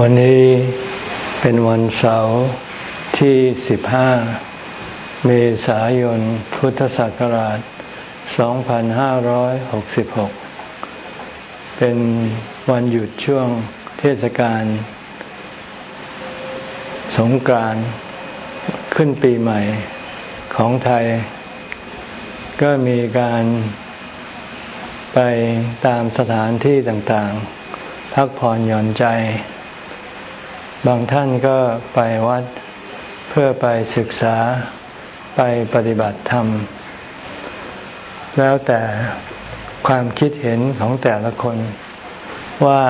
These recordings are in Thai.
วันนี้เป็นวันเสาร์ที่ 15 เมษายน พุทธศักราช 2566 เป็นวันหยุดช่วงเทศกาลสงกรานต์ขึ้นปีใหม่ของไทย ก็มีการไปตามสถานที่ต่างๆ พักผ่อนหย่อนใจ บางท่านก็ไปวัดเพื่อไปศึกษาไปปฏิบัติธรรม แล้วแต่ความคิดเห็นของแต่ละคนว่า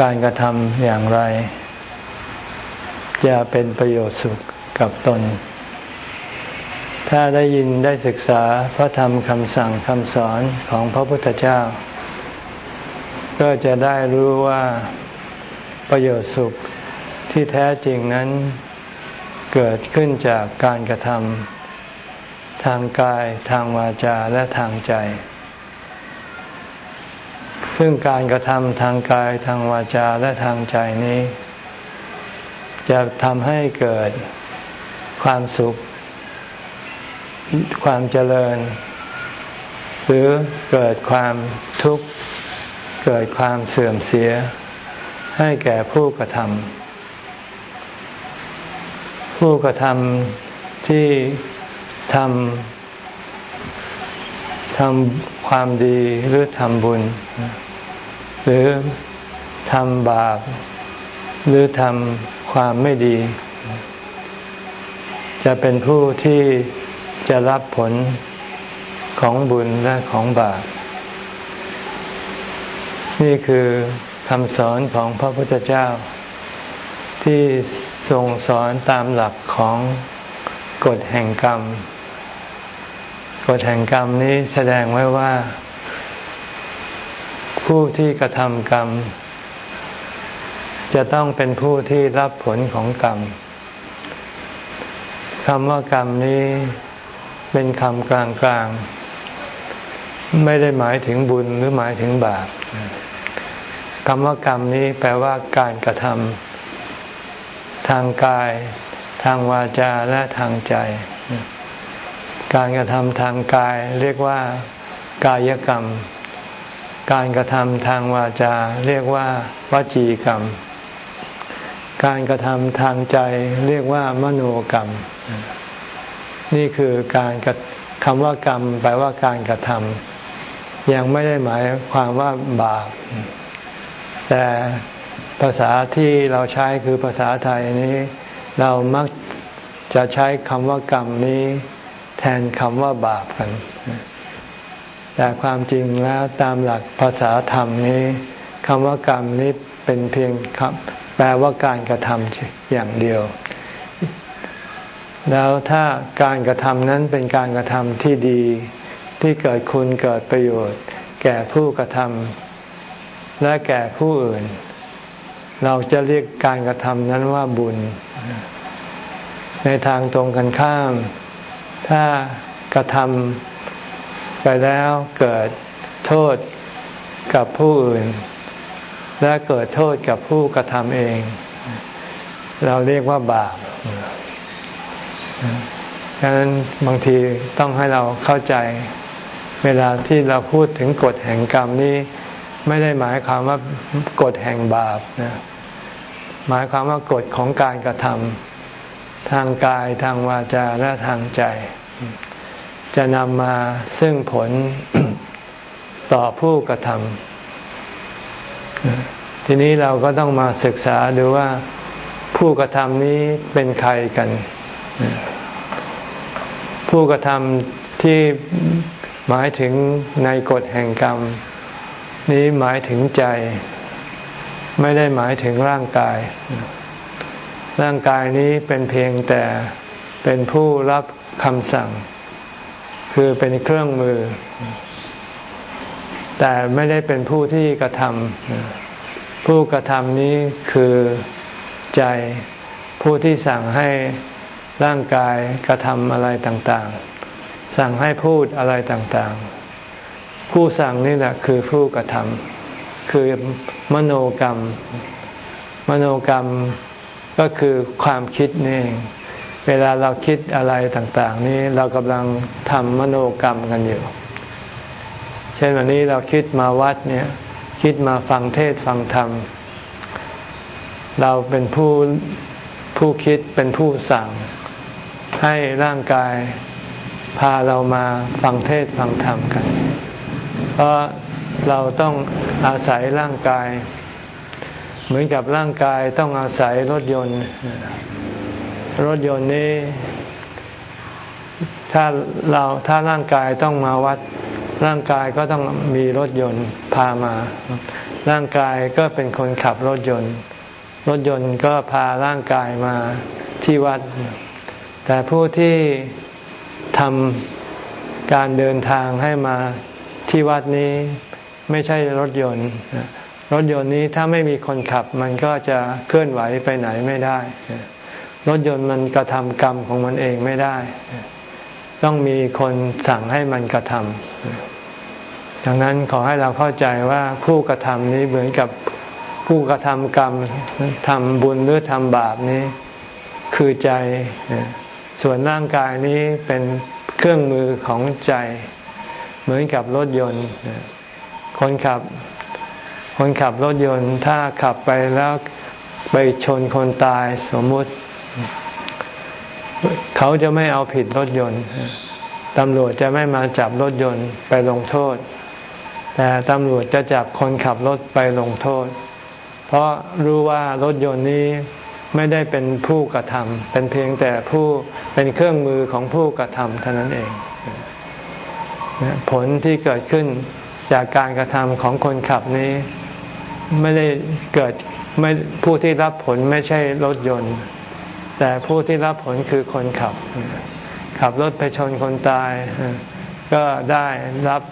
การกระทำอย่างไร จะเป็นประโยชน์สุขกับตน ถ้าได้ยินได้ศึกษาพระธรรมคำสั่งคำสอนของพระพุทธเจ้า ก็จะได้รู้ว่าประโยชน์สุข ที่แท้จริงนั้นเกิดขึ้นจากการกระทำทางกายทางวาจาและทางใจ ซึ่งการกระทำทางกายทางวาจาและทางใจนี้ จะทำให้เกิดความสุข ความเจริญ หรือเกิดความทุกข์ เกิดความเสื่อมเสียให้แก่ผู้กระทำ ผู้กระทำที่ทำทำความดีหรือทำบุญ หรือทำบาป หรือทำความไม่ดี จะเป็นผู้ที่จะรับผลของบุญและของบาป นี่คือคำสอนของพระพุทธเจ้าที่ ทรงสอนตามหลักของกฎแห่งกรรม กฎแห่งกรรมนี้แสดงไว้ว่า ผู้ที่กระทำกรรม จะต้องเป็นผู้ที่รับผลของกรรมคำว่ากรรมนี้เป็นคำกลางกลางไม่ได้หมายถึงบุญหรือหมายถึงบาปคำว่ากรรมนี้แปลว่าการกระทำ ทางกาย ทางวาจาและทางใจ การกระทำทางกายเรียกว่ากายกรรม การกระทำทางวาจา เรียกว่าวจีกรรม การกระทำทางใจเรียกว่ามโนกรรม นี่คือการคำว่ากรรมแปลว่าการกระทำยังไม่ได้หมายความว่าบาปแต่ ภาษาที่เราใช้คือภาษาไทยนี้ เรามักจะใช้คำว่ากรรมนี้ แทนคำว่าบาปกัน แต่ความจริงแล้วตามหลักภาษาธรรมนี้คำว่ากรรมนี้เป็นเพียงคำแปลว่าการกระทำอย่างเดียว แล้วถ้าการกระทำนั้นเป็นการกระทำที่ดีที่เกิดคุณเกิดประโยชน์ แก่ผู้กระทำและแก่ผู้อื่น เราจะเรียกการกระทำนั้นว่าบุญ ในทางตรงกันข้าม ถ้ากระทำไปแล้วเกิดโทษกับผู้อื่น และเกิดโทษกับผู้กระทำเอง เราเรียกว่าบาปดังนั้นบางทีต้องให้เราเข้าใจ เวลาที่เราพูดถึงกฎแห่งกรรมนี้ ไม่ได้หมายความว่ากฎแห่งบาปนะหมายความว่ากฎของการกระทำทางกายทางวาจาและทางใจ จะนำมาซึ่งผลต่อผู้กระทำทีนี้เราก็ต้องมาศึกษาดูว่าผู้กระทำนี้เป็นใครกัน ผู้กระทำที่หมายถึงในกฎแห่งกรรม นี้หมายถึงใจ ไม่ได้หมายถึงร่างกาย ร่างกายนี้เป็นเพียงแต่เป็นผู้รับคำสั่ง คือเป็นเครื่องมือ แต่ไม่ได้เป็นผู้ที่กระทำผู้กระทำนี้คือใจผู้ที่สั่งให้ร่างกายกระทำอะไรต่าง ๆ สั่งให้พูดอะไรต่าง ๆ ผู้สั่งนี่แหละคือผู้กระทำคือมโนกรรม มโนกรรมก็คือความคิดนี่เวลาเราคิดอะไรต่าง ๆ นี้เรากำลังทำมโนกรรมกันอยู่ เช่นวันนี้เราคิดมาวัดเนี่ย คิดมาฟังเทศฟังธรรม เราเป็นผู้ผู้คิดเป็นผู้สั่ง ให้ร่างกายพาเรามาฟังเทศฟังธรรมกัน เพราะเราต้องอาศัยร่างกาย เหมือนกับร่างกายต้องอาศัยรถยนต์ รถยนต์นี้ ถ้าเราถ้าร่างกายต้องมาวัด ร่างกายก็ต้องมีรถยนต์พามา ร่างกายก็เป็นคนขับรถยนต์ รถยนต์ก็พาร่างกายมาที่วัด แต่ผู้ที่ทำการเดินทางให้มา ที่วัดนี้ไม่ใช่รถยนต์ รถยนต์นี้ถ้าไม่มีคนขับ มันก็จะเคลื่อนไหวไปไหนไม่ได้ รถยนต์มันกระทำกรรมของมันเองไม่ได้ ต้องมีคนสั่งให้มันกระทำดังนั้นขอให้เราเข้าใจว่าผู้กระทำนี้เหมือนกับผู้กระทำกรรมทำบุญหรือทำบาปนี้ คือใจ ส่วนร่างกายนี้เป็นเครื่องมือของใจ เหมือนกับรถยนต์ คนขับ คนขับรถยนต์ ถ้าขับไปแล้วไปชนคนตายสมมุติ เขาจะไม่เอาผิดรถยนต์ตำรวจจะไม่มาจับรถยนต์ไปลงโทษ แต่ตำรวจจะจับคนขับรถไปลงโทษ เพราะรู้ว่ารถยนต์นี้ไม่ได้เป็นผู้กระทำเป็นเพียงแต่ผู้เป็นเครื่องมือของผู้กระทำเท่านั้นเอง ผลที่เกิดขึ้นจากการกระทำของคนขับนี้ ไม่ได้เกิดไม่ผู้ที่รับผลไม่ใช่รถยนต์ แต่ผู้ที่รับผลคือคนขับ ขับรถไปชนคนตาย ก็ได้รับ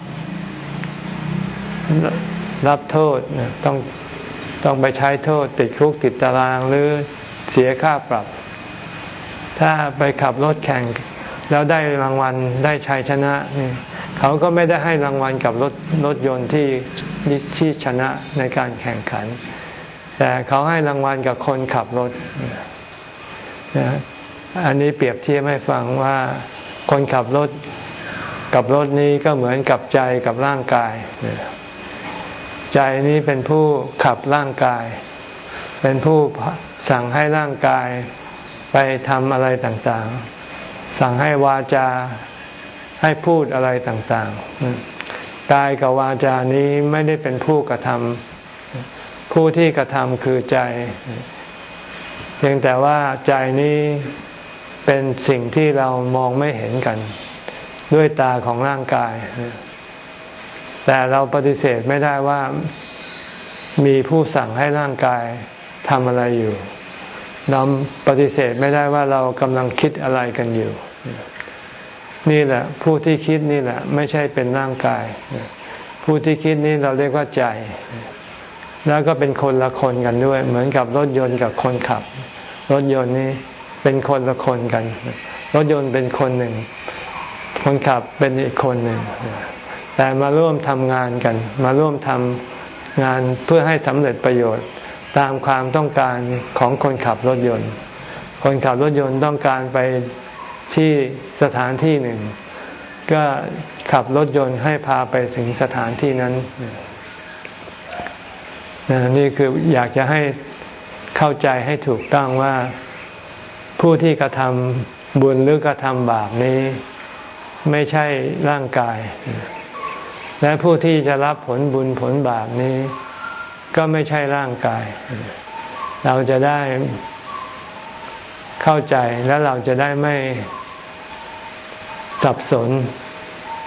รับโทษต้องต้องไปใช้โทษ ติดคุกติดตารางหรือเสียค่าปรับ ถ้าไปขับรถแข่ง แล้วได้รางวัลได้ชัยชนะนี่ เขาก็ไม่ได้ให้รางวัลกับรถรถยนต์ที่ที่ชนะในการแข่งขัน แต่เขาให้รางวัลกับคนขับรถ อันนี้เปรียบเทียบให้ฟังว่าคนขับรถกับรถนี้ก็เหมือนกับใจกับร่างกาย ใจนี้เป็นผู้ขับร่างกาย เป็นผู้สั่งให้ร่างกายไปทำอะไรต่างๆ สั่งให้วาจา ให้พูดอะไรต่างๆ กายกับวาจานี้ไม่ได้เป็นผู้กระทำผู้ที่กระทำคือใจ เพียงแต่ว่าใจนี้เป็นสิ่งที่เรามองไม่เห็นกัน ด้วยตาของร่างกาย แต่เราปฏิเสธไม่ได้ว่ามีผู้สั่งให้ร่างกายทำอะไรอยู่เราปฏิเสธไม่ได้ว่าเรากำลังคิดอะไรกันอยู่ นี่แหละ ผู้ที่คิดนี่แหละ ไม่ใช่เป็นร่างกาย ผู้ที่คิดนี่เราเรียกว่าใจ แล้วก็เป็นคนละคนกันด้วย เหมือนกับรถยนต์กับคนขับ รถยนต์นี่เป็นคนละคนกัน รถยนต์เป็นคนหนึ่ง คนขับเป็นอีกคนหนึ่ง แต่มาร่วมทำงานกัน มาร่วมทำงานเพื่อให้สำเร็จประโยชน์ตามความต้องการของคนขับรถยนต์ คนขับรถยนต์ต้องการไป ที่สถานที่หนึ่ง ก็ขับรถยนต์ให้พาไปถึงสถานที่นั้นนี่คืออยากจะให้เข้าใจให้ถูกต้องว่าผู้ที่กระทำบุญหรือกระทำบาปนี้ ไม่ใช่ร่างกาย และผู้ที่จะรับผลบุญผลบาปนี้ ก็ไม่ใช่ร่างกาย เราจะได้เข้าใจแล้วเราจะได้ไม่ สับสน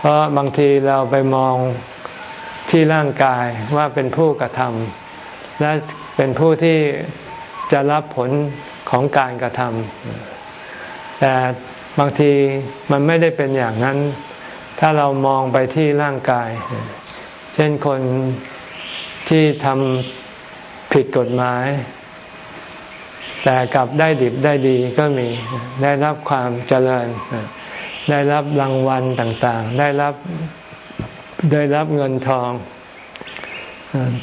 เพราะบางทีเราไปมองที่ร่างกายว่าเป็นผู้กระทำและเป็นผู้ที่จะรับผลของการกระทำแต่บางทีมันไม่ได้เป็นอย่างนั้น ถ้าเรามองไปที่ร่างกาย เช่นคนที่ทำผิดกฎหมาย แต่กลับได้ดิบได้ดีก็มีได้รับความเจริญ ได้รับรางวัลต่างๆ ได้รับได้รับเงินทอง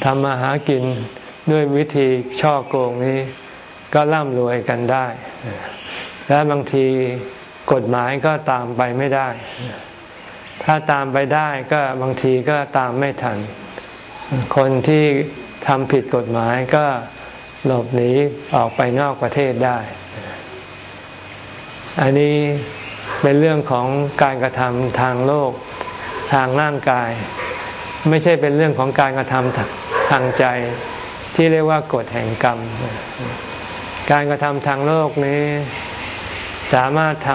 ทำมาหากินด้วยวิธีช่อโกงนี้ก็ร่ำรวยกันได้ และบางทีกฎหมายก็ตามไปไม่ได้ ถ้าตามไปได้ก็บางทีก็ตามไม่ทัน คนที่ทำผิดกฎหมายก็หลบหนีออกไปนอกประเทศได้ อันนี้ เป็นเรื่องของการกระทำทางโลกทางร่างกาย ไม่ใช่เป็นเรื่องของการกระทำทางใจ ที่เรียกว่ากฎแห่งกรรม การกระทำทางโลกนี้ สามารถท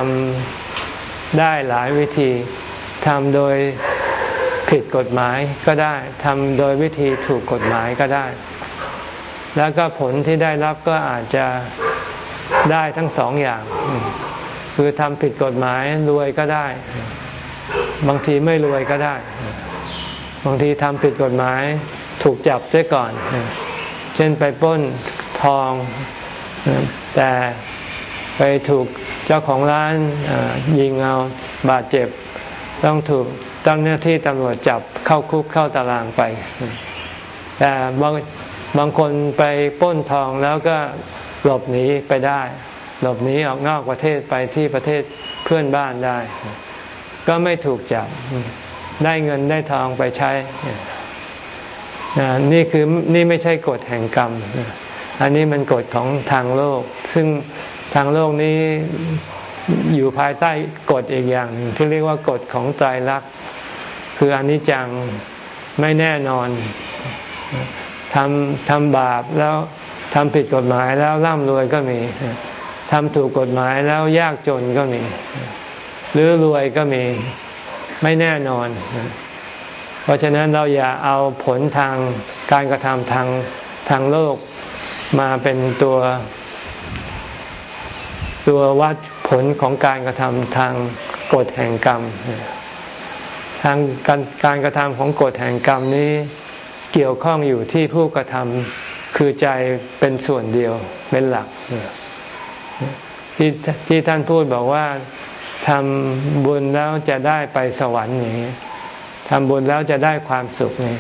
ำได้หลายวิธีทำโดยผิดกฎหมายก็ได้ทำโดยวิธีถูกกฎหมายก็ได้ แล้วก็ผลที่ได้รับก็อาจจะได้ทั้งสองอย่าง คือทำผิดกฎหมายรวยก็ได้ บางทีไม่รวยก็ได้ บางทีทำผิดกฎหมายถูกจับเสียก่อน เช่นไปป้นทอง แต่ไปถูกเจ้าของร้านยิงเอาบาดเจ็บ ต้องถูกตั้งหน้าที่ตำรวจจับเข้าคุกเข้าตารางไป แต่บางบางคนไปป้นทองแล้วก็หลบหนีไปได้ หลบหนีออกนอกประเทศไปที่ประเทศเพื่อนบ้านได้ ก็ไม่ถูกจับได้เงินได้ทองไปใช้นี่คือนี่ไม่ใช่กฎแห่งกรรม อันนี้มันกฎของทางโลก ซึ่งทางโลกนี้อยู่ภายใต้กฎอีกอย่าง ที่เรียกว่ากฎของไตรลักษณ์คืออนิจจังไม่แน่นอนทำทำบาปแล้วทำผิดกฎหมายแล้วร่ำรวยก็มี ทำถูกกฎหมายแล้วยากจนก็มี หรือรวยก็มีไม่แน่นอน เพราะฉะนั้นเราอย่าเอาผลทางการกระทำทางทางโลกมาเป็นตัว ตัววัดผลของการกระทำทางกฎแห่งกรรม ทางการการกระทำของกฎแห่งกรรมนี้เกี่ยวข้องอยู่ที่ผู้กระทำคือใจเป็นส่วนเดียวเป็นหลัก ที่ที่ท่านพูดบอกว่าทำบุญแล้วจะได้ไปสวรรค์อย่างนี้ทำบุญแล้วจะได้ความสุขนี่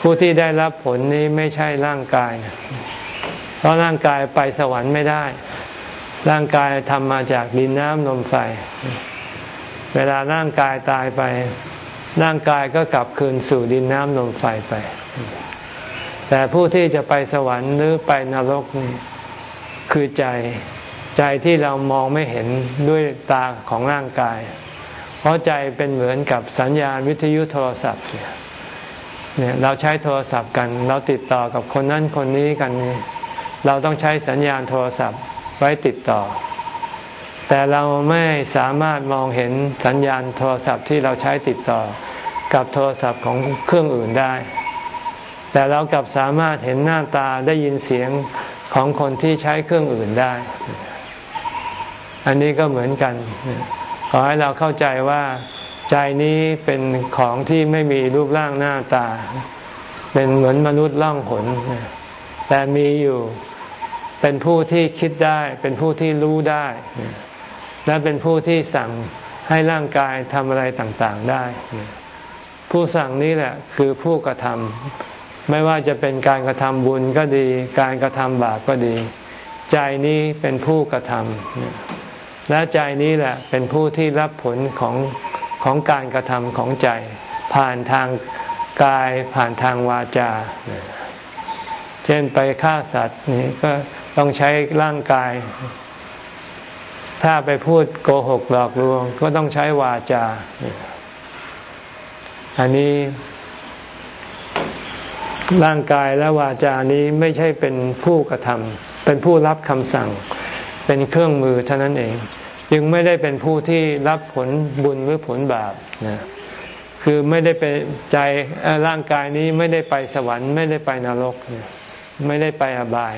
ผู้ที่ได้รับผลนี้ไม่ใช่ร่างกาย เพราะร่างกายไปสวรรค์ไม่ได้ ร่างกายทำมาจากดินน้ำลมไฟ เวลาร่างกายตายไป ร่างกายก็กลับคืนสู่ดินน้ำลมไฟไป แต่ผู้ที่จะไปสวรรค์หรือไปนรกนี่ คือใจใจที่เรามองไม่เห็นด้วยตาของร่างกาย เพราะใจเป็นเหมือนกับสัญญาณวิทยุโทรศัพท์เนี่ยเราใช้โทรศัพท์กัน เราติดต่อกับคนนั้นคนนี้กัน เราต้องใช้สัญญาณโทรศัพท์ไว้ติดต่อ แต่เราไม่สามารถมองเห็นสัญญาณโทรศัพท์ที่เราใช้ติดต่อกับโทรศัพท์ของเครื่องอื่นได้ แต่เรากลับสามารถเห็นหน้าตาได้ยินเสียง ของคนที่ใช้เครื่องอื่นได้ อันนี้ก็เหมือนกัน ขอให้เราเข้าใจว่าใจนี้เป็นของที่ไม่มีรูปร่างหน้าตา เป็นเหมือนมนุษย์ล่องหนแต่มีอยู่เป็นผู้ที่คิดได้ เป็นผู้ที่รู้ได้ และเป็นผู้ที่สั่งให้ร่างกายทำอะไรต่างๆได้ ผู้สั่งนี้แหละคือผู้กระทำ ไม่ว่าจะเป็นการกระทำบุญก็ดี การกระทำบาปก็ดี ใจนี้เป็นผู้กระทำและใจนี้แหละเป็นผู้ที่รับผลของของการกระทำของใจ ผ่านทางกายผ่านทางวาจา เช่นไปฆ่าสัตว์นี่ก็ต้องใช้ร่างกาย ถ้าไปพูดโกหกหลอกลวง ก็ต้องใช้วาจา อันนี้ ร่างกายและวาจานี้ไม่ใช่เป็นผู้กระทำเป็นผู้รับคำสั่ง เป็นเครื่องมือเท่านั้นเอง จึงไม่ได้เป็นผู้ที่รับผลบุญหรือผลบาปนะคือไม่ได้ไปใจร่างกายนี้ไม่ได้ไปสวรรค์ ไม่ได้ไปนรก ไม่ได้ไปอบาย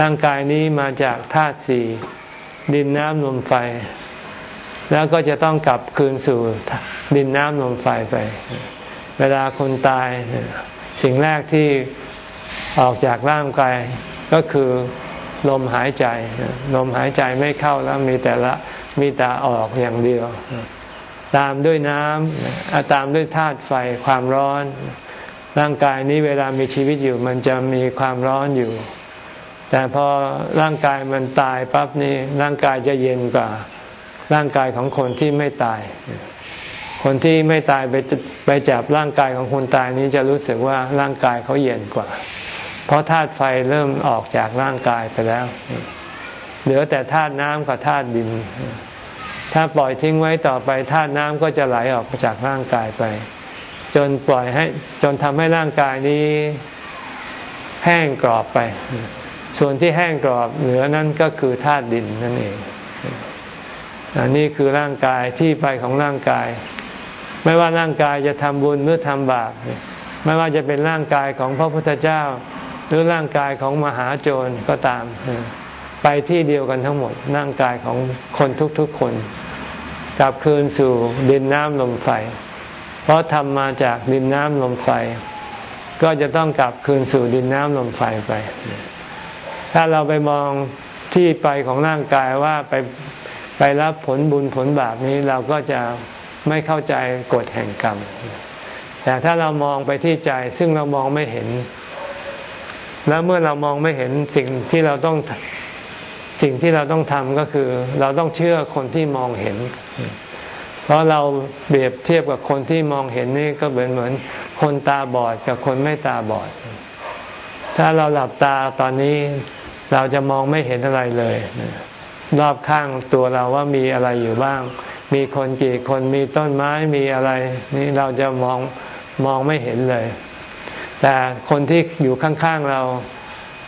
ร่างกายนี้มาจากธาตุสี่ดินน้ำลมไฟ แล้วก็จะต้องกลับคืนสู่ดินน้ำลมไฟไป เวลาคนตาย สิ่งแรกที่ออกจากร่างกายก็คือลมหายใจ ลมหายใจไม่เข้าแล้วมีแต่ละมีแต่ออกอย่างเดียว ตามด้วยน้ำตามด้วยธาตุไฟความร้อน ร่างกายนี้เวลามีชีวิตอยู่ มันจะมีความร้อนอยู่ แต่พอร่างกายมันตายปั๊บนี่ร่างกายจะเย็นกว่า ร่างกายของคนที่ไม่ตาย คนที่ไม่ตายไปไปจับร่างกายของคนตายนี้จะรู้สึกว่าร่างกายเขาเย็นกว่า เพราะธาตุไฟเริ่มออกจากร่างกายไปแล้ว เหลือแต่ธาตุน้ำกับธาตุดิน ถ้าปล่อยทิ้งไว้ต่อไปธาตุน้ำก็จะไหลออกจากร่างกายไป จนปล่อยให้จนทำให้ร่างกายนี้แห้งกรอบไป ส่วนที่แห้งกรอบเหลือนั่นก็คือธาตุดินนั่นเองอันนี้คือร่างกายที่ไปของร่างกาย ไม่ว่าร่างกายจะทำบุญหรือทำบาปไม่ว่าจะเป็นร่างกายของพระพุทธเจ้า หรือร่างกายของมหาโจรก็ตาม ไปที่เดียวกันทั้งหมดร่างกายของคนทุกๆคน กลับคืนสู่ดินน้ำลมไฟ เพราะทำมาจากดินน้ำลมไฟ ก็จะต้องกลับคืนสู่ดินน้ำลมไฟไป ถ้าเราไปมองที่ไปของร่างกายว่าไปไปรับผลบุญผลบาปนี้เราก็จะ ไม่เข้าใจกฎแห่งกรรม แต่ถ้าเรามองไปที่ใจซึ่งเรามองไม่เห็น แล้วเมื่อเรามองไม่เห็นสิ่งที่เราต้องสิ่งที่เราต้องทำก็คือ เราต้องเชื่อคนที่มองเห็น เพราะเราเปรียบเทียบกับคนที่มองเห็นนี่ก็เหมือนเหมือน คนตาบอดกับคนไม่ตาบอด ถ้าเราหลับตาตอนนี้เราจะมองไม่เห็นอะไรเลย รอบข้างตัวเราว่ามีอะไรอยู่บ้าง มีคนกี่คนมีต้นไม้มีอะไร นี่เราจะมองมองไม่เห็นเลย แต่คนที่อยู่ข้างๆเรา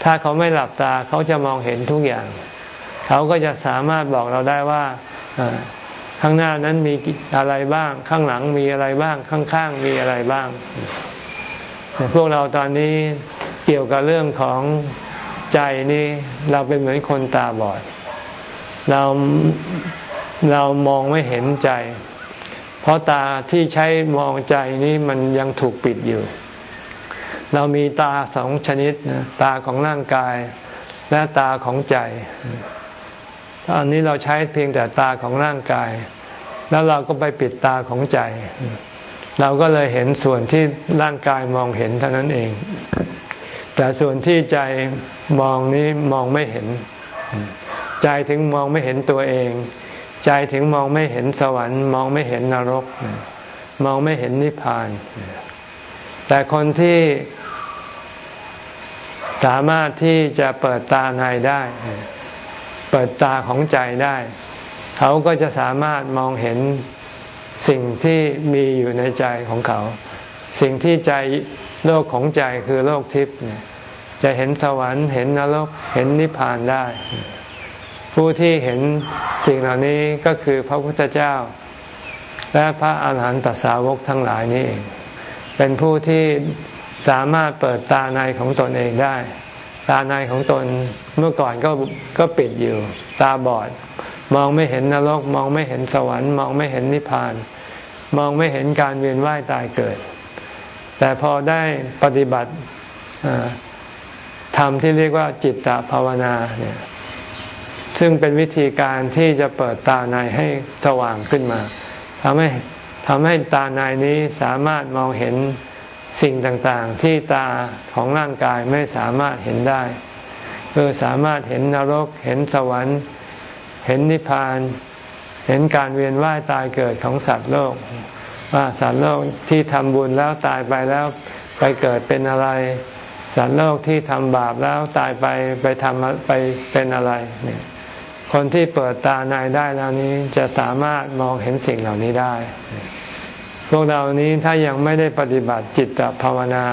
ถ้าเขาไม่หลับตาเขาจะมองเห็นทุกอย่าง เขาก็จะสามารถบอกเราได้ว่าข้างหน้านั้นมีอะไรบ้าง ข้างหลังมีอะไรบ้าง ข้างๆมีอะไรบ้าง พวกเราตอนนี้เกี่ยวกับเรื่องของใจนี่เราเป็นเหมือนคนตาบอด เรา เรามองไม่เห็นใจ เพราะตาที่ใช้มองใจนี้มันยังถูกปิดอยู่ เรามีตาสองชนิดนะตาของร่างกาย และตาของใจตอนนี้เราใช้เพียงแต่ตาของร่างกาย แล้วเราก็ไปปิดตาของใจ เราก็เลยเห็นส่วนที่ร่างกายมองเห็นเท่านั้นเอง แต่ส่วนที่ใจมองนี้มองไม่เห็น ใจถึงมองไม่เห็นตัวเอง ใจถึงมองไม่เห็นสวรรค์ มองไม่เห็นนรก มองไม่เห็นนิพพาน แต่คนที่สามารถที่จะเปิดตาในได้ เปิดตาของใจได้ เขาก็จะสามารถมองเห็นสิ่งที่มีอยู่ในใจของเขา สิ่งที่ใจโลกของใจคือโลกทิพย์จะเห็นสวรรค์เห็นนรกเห็นนิพพานได้ ผู้ที่เห็นสิ่งเหล่านี้ก็คือพระพุทธเจ้า และพระอาหารหันตสาวกทั้งหลายนี่เองเป็นผู้ที่สามารถเปิดตาในของตนเองได้ ตาในของตนเมื่อก่อนก็ก็ปิดอยู่ ตาบอด มองไม่เห็นนรก มองไม่เห็นสวรรค์ มองไม่เห็นนิพพาน มองไม่เห็นการเวียนว่ายตายเกิด แต่พอได้ปฏิบัติทำที่เรียกว่าจิตตภาวนาเนี่ย ซึ่งเป็นวิธีการที่จะเปิดตาในให้สว่างขึ้นมาทำให้ทำให้ตาในนี้สามารถมองเห็นสิ่งต่างๆ ที่ตาของร่างกายไม่สามารถเห็นได้คือสามารถเห็นนรกเห็นสวรรค์ เห็นนิพพาน เห็นการเวียนว่ายตายเกิดของสัตว์โลก ว่าสัตว์โลกที่ทำบุญแล้วตายไปแล้วไปเกิดเป็นอะไร สัตว์โลกที่ทำบาปแล้วตายไปไปทำไปเป็นอะไรเนี่ย คนที่เปิดตาในได้แล้วนี้จะสามารถมองเห็นสิ่งเหล่านี้ได้ พวกเรานี้ถ้ายังไม่ได้ปฏิบัติจิตภาวนา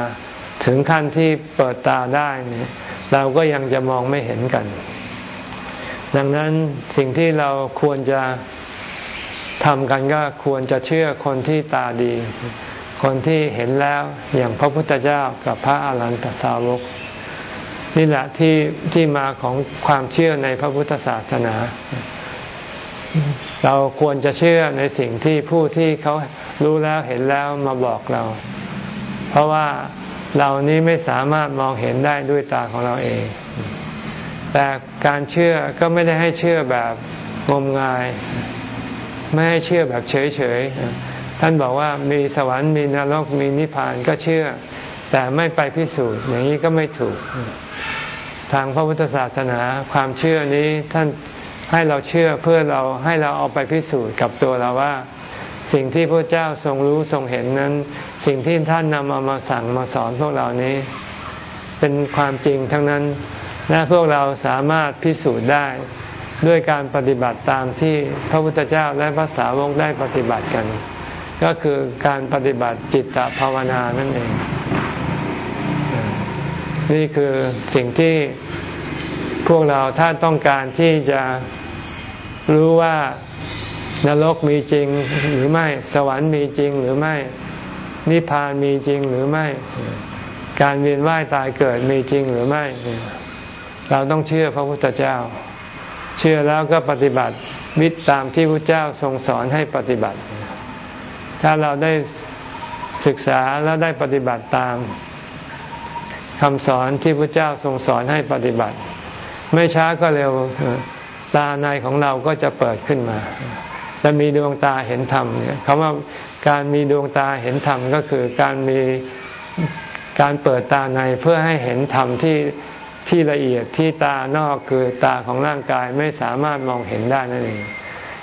ถึงขั้นที่เปิดตาได้เนี่ยเราก็ยังจะมองไม่เห็นกัน ดังนั้นสิ่งที่เราควรจะทำกันก็ควรจะเชื่อคนที่ตาดี คนที่เห็นแล้วอย่างพระพุทธเจ้ากับพระอารหันตสาวก นี่แหละที่ที่มาของความเชื่อในพระพุทธศาสนา เราควรจะเชื่อในสิ่งที่ผู้ที่เขารู้แล้วเห็นแล้วมาบอกเรา เพราะว่าเรานี้ไม่สามารถมองเห็นได้ด้วยตาของเราเอง แต่การเชื่อก็ไม่ได้ให้เชื่อแบบงมงาย ไม่ให้เชื่อแบบเฉยๆ ท่านบอกว่ามีสวรรค์มีนรกมีนิพพานก็เชื่อ แต่ไม่ไปพิสูจน์อย่างนี้ก็ไม่ถูก ทางพระพุทธศาสนาความเชื่อนี้ท่านให้เราเชื่อเพื่อเราให้เราเอาไปพิสูจน์กับตัวเราว่า สิ่งที่พระเจ้าทรงรู้ทรงเห็นนั้น สิ่งที่ท่านนำมามาสั่งมาสอนพวกเรานี้ เป็นความจริงทั้งนั้น และพวกเราสามารถพิสูจน์ได้ด้วยการปฏิบัติตามที่พระพุทธเจ้าและพระสาวกได้ปฏิบัติกัน ก็คือการปฏิบัติจิตตภาวนานั่นเอง นี่คือสิ่งที่พวกเราถ้าต้องการที่จะรู้ว่านรกมีจริงหรือไม่สวรรค์มีจริงหรือไม่ นิพพานมีจริงหรือไม่ การเวียนว่ายตายเกิดมีจริงหรือไม่ เราต้องเชื่อพระพุทธเจ้า เชื่อแล้วก็ปฏิบัติวิตตามที่พระเจ้าทรงสอนให้ปฏิบัติ ถ้าเราได้ศึกษาแล้วได้ปฏิบัติตาม คำสอนที่พระเจ้าทรงสอนให้ปฏิบัติ ไม่ช้าก็เร็วตาในของเราก็จะเปิดขึ้นมา และมีดวงตาเห็นธรรมเนี่ยคำว่าการมีดวงตาเห็นธรรมก็คือการมีการเปิดตาในเพื่อให้เห็นธรรมที่ที่ละเอียดที่ตานอกคือตาของร่างกายไม่สามารถมองเห็นได้นั่นเอง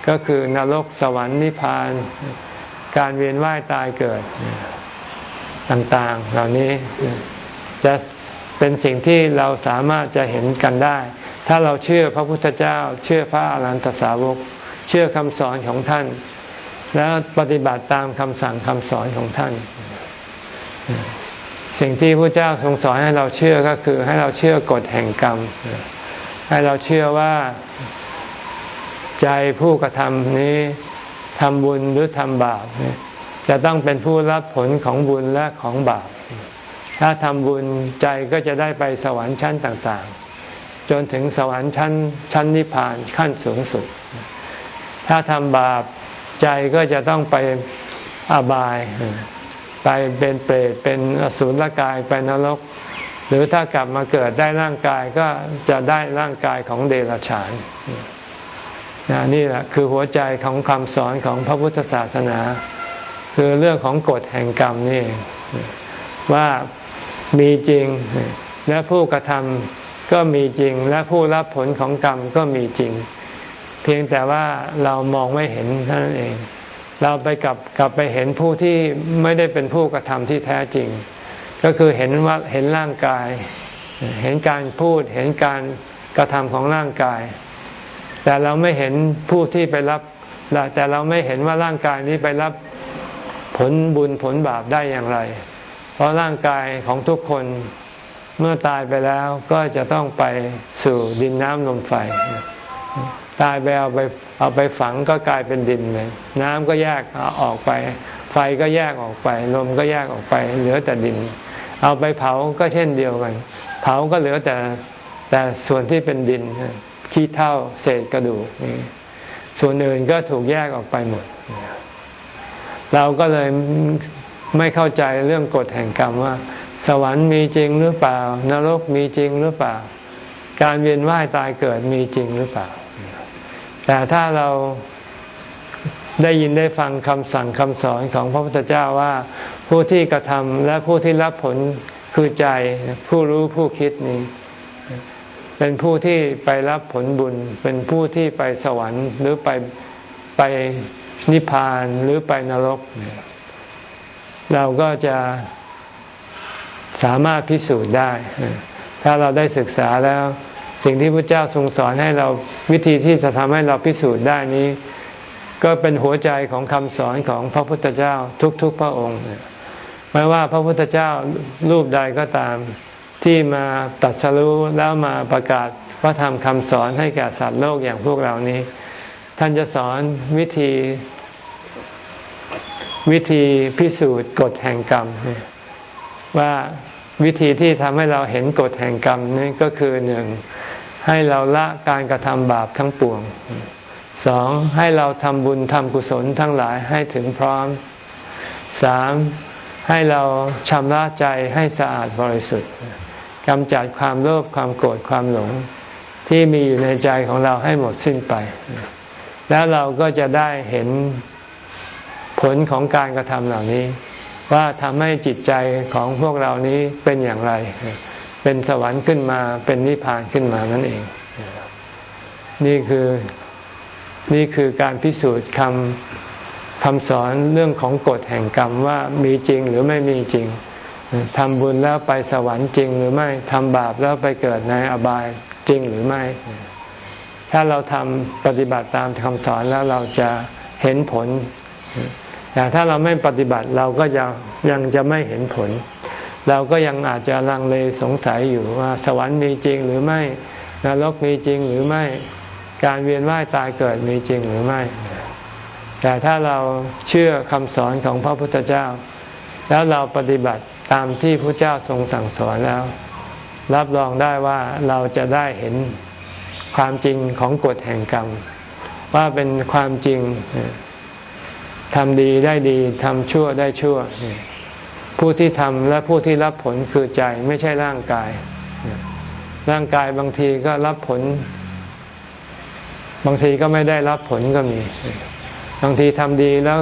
ก็คือนรกสวรรค์นิพพาน การเวียนว่ายตายเกิดต่าง ๆ เหล่านี้ จะเป็นสิ่งที่เราสามารถจะเห็นกันได้ ถ้าเราเชื่อพระพุทธเจ้า เชื่อพระอรหันตสาวก เชื่อคำสอนของท่าน แล้วปฏิบัติตามคำสั่งคำสอนของท่าน สิ่งที่พระเจ้าทรงสอนให้เราเชื่อก็คือให้เราเชื่อกฎแห่งกรรม ให้เราเชื่อว่าใจผู้กระทำนี้ทำบุญหรือทำบาปจะต้องเป็นผู้รับผลของบุญและของบาป ถ้าทำบุญใจก็จะได้ไปสวรรค์ชั้นต่างๆ จนถึงสวรรค์ชั้นชั้นนิพพานขั้นสูงสุด ถ้าทำบาปใจก็จะต้องไปอบาย ไปเป็นเปรตเป็นอสูรกายไปนรก หรือถ้ากลับมาเกิดได้ร่างกายก็จะได้ร่างกายของเดรัจฉานนี่แหละคือหัวใจของคำสอนของพระพุทธศาสนา คือเรื่องของกฎแห่งกรรมนี่ว่า มีจริง และผู้กระทำก็มีจริง และผู้รับผลของกรรมก็มีจริง เพียงแต่ว่าเรามองไม่เห็นเท่านั้นเอง เราไปกลับกลับไปเห็นผู้ที่ไม่ได้เป็นผู้กระทำที่แท้จริง ก็คือเห็นว่าเห็นร่างกาย เห็นการพูดเห็นการกระทำของร่างกาย แต่เราไม่เห็นผู้ที่ไปรับแต่เราไม่เห็นว่าร่างกายนี้ไปรับผลบุญผลบาปได้อย่างไร เพราะร่างกายของทุกคนเมื่อตายไปแล้วก็จะต้องไปสู่ดินน้ำลมไฟ ตายไปเอาไปเอาไปฝังก็กลายเป็นดินเลยน้ำก็แยกออกไป ไฟก็แยกออกไปลมก็แยกออกไป เหลือแต่ดิน เอาไปเผาก็เช่นเดียวกัน เผาก็เหลือแต่แต่ส่วนที่เป็นดินขี้เท่าเศษกระดูกส่วนอื่นก็ถูกแยกออกไปหมด เราก็เลย ไม่เข้าใจเรื่องกฎแห่งกรรมว่า สวรรค์มีจริงหรือเปล่า นรกมีจริงหรือเปล่า การเวียนว่ายตายเกิดมีจริงหรือเปล่า แต่ถ้าเราได้ยินได้ฟังคำสั่งคำสอนของพระพุทธเจ้าว่า ผู้ที่กระทำและผู้ที่รับผลคือใจผู้รู้ผู้คิดนี้เป็นผู้ที่ไปรับผลบุญ เป็นผู้ที่ไปสวรรค์หรือไปไปนิพพานหรือไปนรกเนี่ย เราก็จะสามารถพิสูจน์ได้ ถ้าเราได้ศึกษาแล้ว สิ่งที่พระเจ้าทรงสอนให้เราวิธีที่จะทำให้เราพิสูจน์ได้นี้ ก็เป็นหัวใจของคำสอนของพระพุทธเจ้าทุกๆพระองค์ไม่ว่าพระพุทธเจ้ารูปใดก็ตามที่มาตัดสรู้แล้วมาประกาศพระธรรมคำสอนให้แก่สัตว์โลกอย่างพวกเรานี้ ท่านจะสอนวิธี วิธีพิสูจน์กฎแห่งกรรม ว่าวิธีที่ทำให้เราเห็นกฎแห่งกรรมนี่ก็คือหนึ่งให้เราละการกระทำบาปทั้งปวงสองให้เราทำบุญทำกุศลทั้งหลายให้ถึงพร้อมสามให้เราชำระใจให้สะอาดบริสุทธิ์กำจัดความโลภความโกรธความหลง ที่มีอยู่ในใจของเราให้หมดสิ้นไป แล้วเราก็จะได้เห็น ผลของการกระทำเหล่านี้ ว่าทำให้จิตใจของพวกเรานี้เป็นอย่างไร เป็นสวรรค์ขึ้นมาเป็นนิพพานขึ้นมานั่นเอง นี่คือนี่คือการพิสูจน์คำคำสอนเรื่องของกฎแห่งกรรมว่ามีจริงหรือไม่มีจริงทำบุญแล้วไปสวรรค์จริงหรือไม่ทำบาปแล้วไปเกิดในอบายจริงหรือไม่ ถ้าเราทำปฏิบัติตามคำสอนแล้วเราจะเห็นผล แต่ถ้าเราไม่ปฏิบัติเราก็ยังยังจะไม่เห็นผล เราก็ยังอาจจะลังเลสงสัยอยู่ว่าสวรรค์มีจริงหรือไม่นรกมีจริงหรือไม่การเวียนว่ายตายเกิดมีจริงหรือไม่ แต่ถ้าเราเชื่อคำสอนของพระพุทธเจ้า แล้วเราปฏิบัติตามที่พระเจ้าทรงสั่งสอนแล้ว รับรองได้ว่าเราจะได้เห็นความจริงของกฎแห่งกรรม ว่าเป็นความจริง ทำดีได้ดีทำชั่วได้ชั่ว ผู้ที่ทำและผู้ที่รับผลคือใจไม่ใช่ร่างกาย ร่างกายบางทีก็รับผล บางทีก็ไม่ได้รับผลก็มี บางทีทำดีแล้ว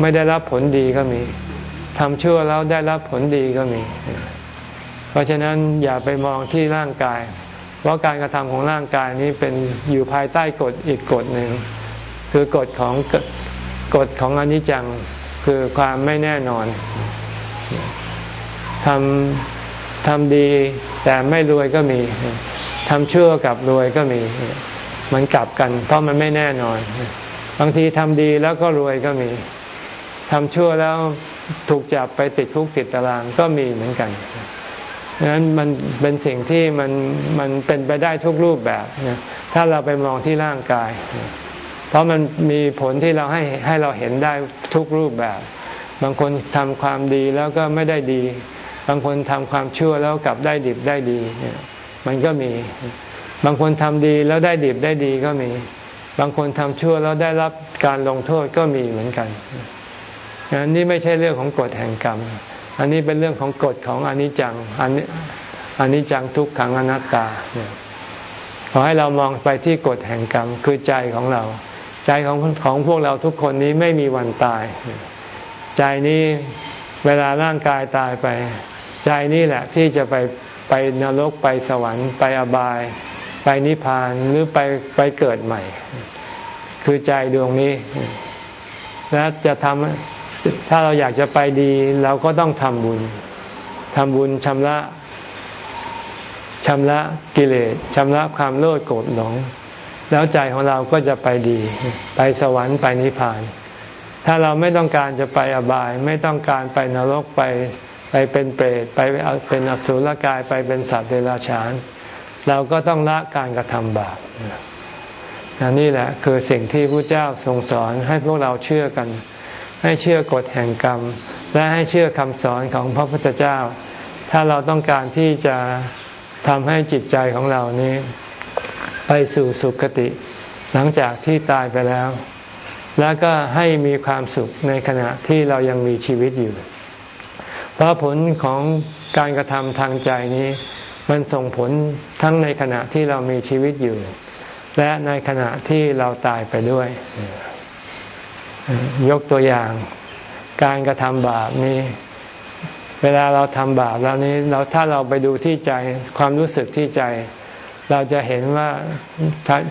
ไม่ได้รับผลดีก็มีทำชั่วแล้วได้รับผลดีก็มี เพราะฉะนั้นอย่าไปมองที่ร่างกาย เพราะการกระทำของร่างกายนี้เป็นอยู่ภายใต้กฎอีกกฎหนึ่งคือกฎของ กฎของอนิจจังคือความไม่แน่นอนทำทำดีแต่ไม่รวยก็มีทำเชั่วกับรวยก็มี มันกลับกัน เพราะมันไม่แน่นอน บางทีทำดีแล้วก็รวยก็มีทำชั่วแล้วถูกจับไปติดคุกติดตารางก็มีเหมือนกันดังนั้นมันเป็นสิ่งที่มันมันเป็นไปได้ทุกรูปแบบนะถ้าเราไปมองที่ร่างกาย เพราะมันมีผลที่เราให้ให้เราเห็นได้ทุกรูปแบบ บางคนทำความดีแล้วก็ไม่ได้ดี บางคนทำความชั่วแล้วกลับได้ดิบได้ดี มันก็มี บางคนทำดีแล้วได้ดีได้ดีก็มี บางคนทำชั่วแล้วได้รับการลงโทษก็มีเหมือนกันอันนี้ไม่ใช่เรื่องของกฎแห่งกรรม อันนี้เป็นเรื่องของกฎของอนิจจังอันนี้อนิจจังทุกขังอนัตตาขอให้เรามองไปที่กฎแห่งกรรมคือใจของเรา ใจของของพวกเราทุกคนนี้ไม่มีวันตาย ใจนี้เวลาร่างกายตายไป ใจนี่แหละที่จะไปไปนรกไปสวรรค์ ไปอบาย ไปนิพพานหรือไปไปเกิดใหม่ คือใจดวงนี้ และจะทำถ้าเราอยากจะไปดีเราก็ต้องทำบุญทำบุญชำระชำระกิเลสชำระความโลภโกรธหลง แล้วใจของเราก็จะไปดี ไปสวรรค์ไปนิพพาน ถ้าเราไม่ต้องการจะไปอบาย ไม่ต้องการไปนรกไปไปเป็นเปรตไปเป็นอสุรกายไปเป็นสัตว์เดรัจฉาน เราก็ต้องละการกระทำบาปนี่แหละคือสิ่งที่พระเจ้าทรงสอนให้พวกเราเชื่อกัน ให้เชื่อกฎแห่งกรรม และให้เชื่อคำสอนของพระพุทธเจ้า ถ้าเราต้องการที่จะทำให้จิตใจของเรานี้ ไปสู่สุคติ หลังจากที่ตายไปแล้ว แล้วก็ให้มีความสุขในขณะที่เรายังมีชีวิตอยู่ เพราะผลของการกระทำทางใจนี้ มันส่งผลทั้งในขณะที่เรามีชีวิตอยู่ และในขณะที่เราตายไปด้วย ยกตัวอย่าง การกระทำบาปนี้เวลาเราทำบาปแล้วนี้เราถ้าเราไปดูที่ใจความรู้สึกที่ใจ เราจะเห็นว่า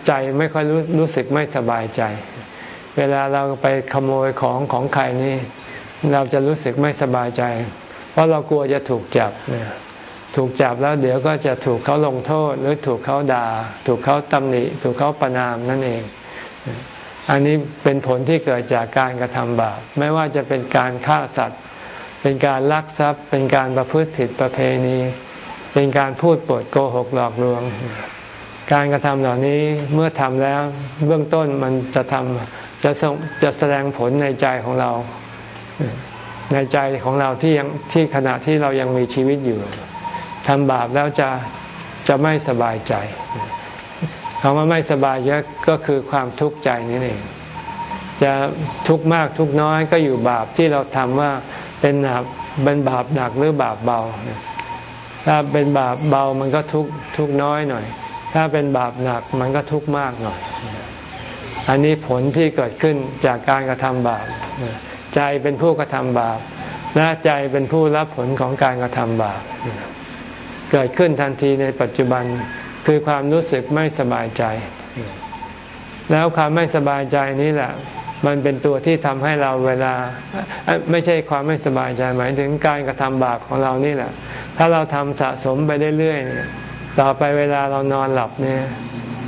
ใจไม่ค่อยรู้รู้สึกไม่สบายใจ เวลาเราไปขโมยของของใครนี่ เราจะรู้สึกไม่สบายใจ เพราะเรากลัวจะถูกจับเนี่ยถูกจับแล้วเดี๋ยวก็จะถูกเขาลงโทษ หรือถูกเขาด่า ถูกเขาตำหนิ ถูกเขาประนามนั่นเอง อันนี้เป็นผลที่เกิดจากการกระทำบาปไม่ว่าจะเป็นการฆ่าสัตว์ เป็นการลักทรัพย์ เป็นการประพฤติผิดประเพณี เป็นการพูดปดโกหกหลอกลวง การกระทำเหล่านี้เมื่อทำแล้วเบื้องต้นมันจะทำจะส่งจะแสดงผลในใจของเรา ในใจของเราที่ยังที่ขณะที่เรายังมีชีวิตอยู่ทำบาปแล้วจะจะไม่สบายใจคำว่าไม่สบายเยอะก็คือความทุกข์ใจนี่เองจะทุกข์มากทุกข์น้อยก็อยู่บาปที่เราทำว่าเป็นหนักเป็นบาปหนักหรือบาปเบา ถ้าเป็นบาปเบามันก็ทุกทุกน้อยหน่อย ถ้าเป็นบาปหนักมันก็ทุกมากหน่อย อันนี้ผลที่เกิดขึ้นจากการกระทำบาป ใจเป็นผู้กระทำบาปและใจเป็นผู้รับผลของการกระทำบาป เกิดขึ้นทันทีในปัจจุบันคือความรู้สึกไม่สบายใจ แล้วความไม่สบายใจนี้แหละ มันเป็นตัวที่ทำให้เราเวลา ไม่ใช่ความไม่สบายใจหมายถึงการกระทำบาปของเรานี่แหละ ถ้าเราทำสะสมไปเรื่อยๆต่อไปเวลาเรานอนหลับเนี่ย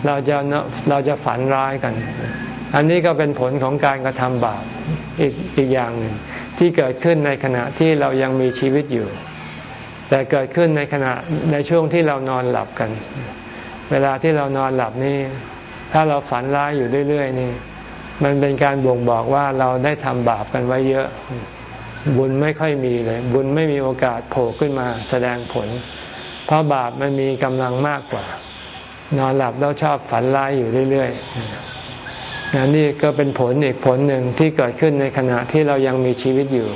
เราจะเราจะฝันร้ายกัน อันนี้ก็เป็นผลของการกระทำบาปอีกอีกอย่างหนึ่งที่เกิดขึ้นในขณะที่เรายังมีชีวิตอยู่ แต่เกิดขึ้นในขณะในช่วงที่เรานอนหลับกัน เวลาที่เรานอนหลับนี่ ถ้าเราฝันร้ายอยู่เรื่อยๆนี่ มันเป็นการบ่งบอกว่าเราได้ทำบาปกันไว้เยอะ บุญไม่ค่อยมีเลย บุญไม่มีโอกาสโผล่ขึ้นมาแสดงผล เพราะบาปมันมีกำลังมากกว่า นอนหลับแล้วชอบฝันร้ายอยู่เรื่อยๆนนี่ก็เป็นผลอีกผลหนึ่งที่เกิดขึ้นในขณะที่เรายังมีชีวิตอยู่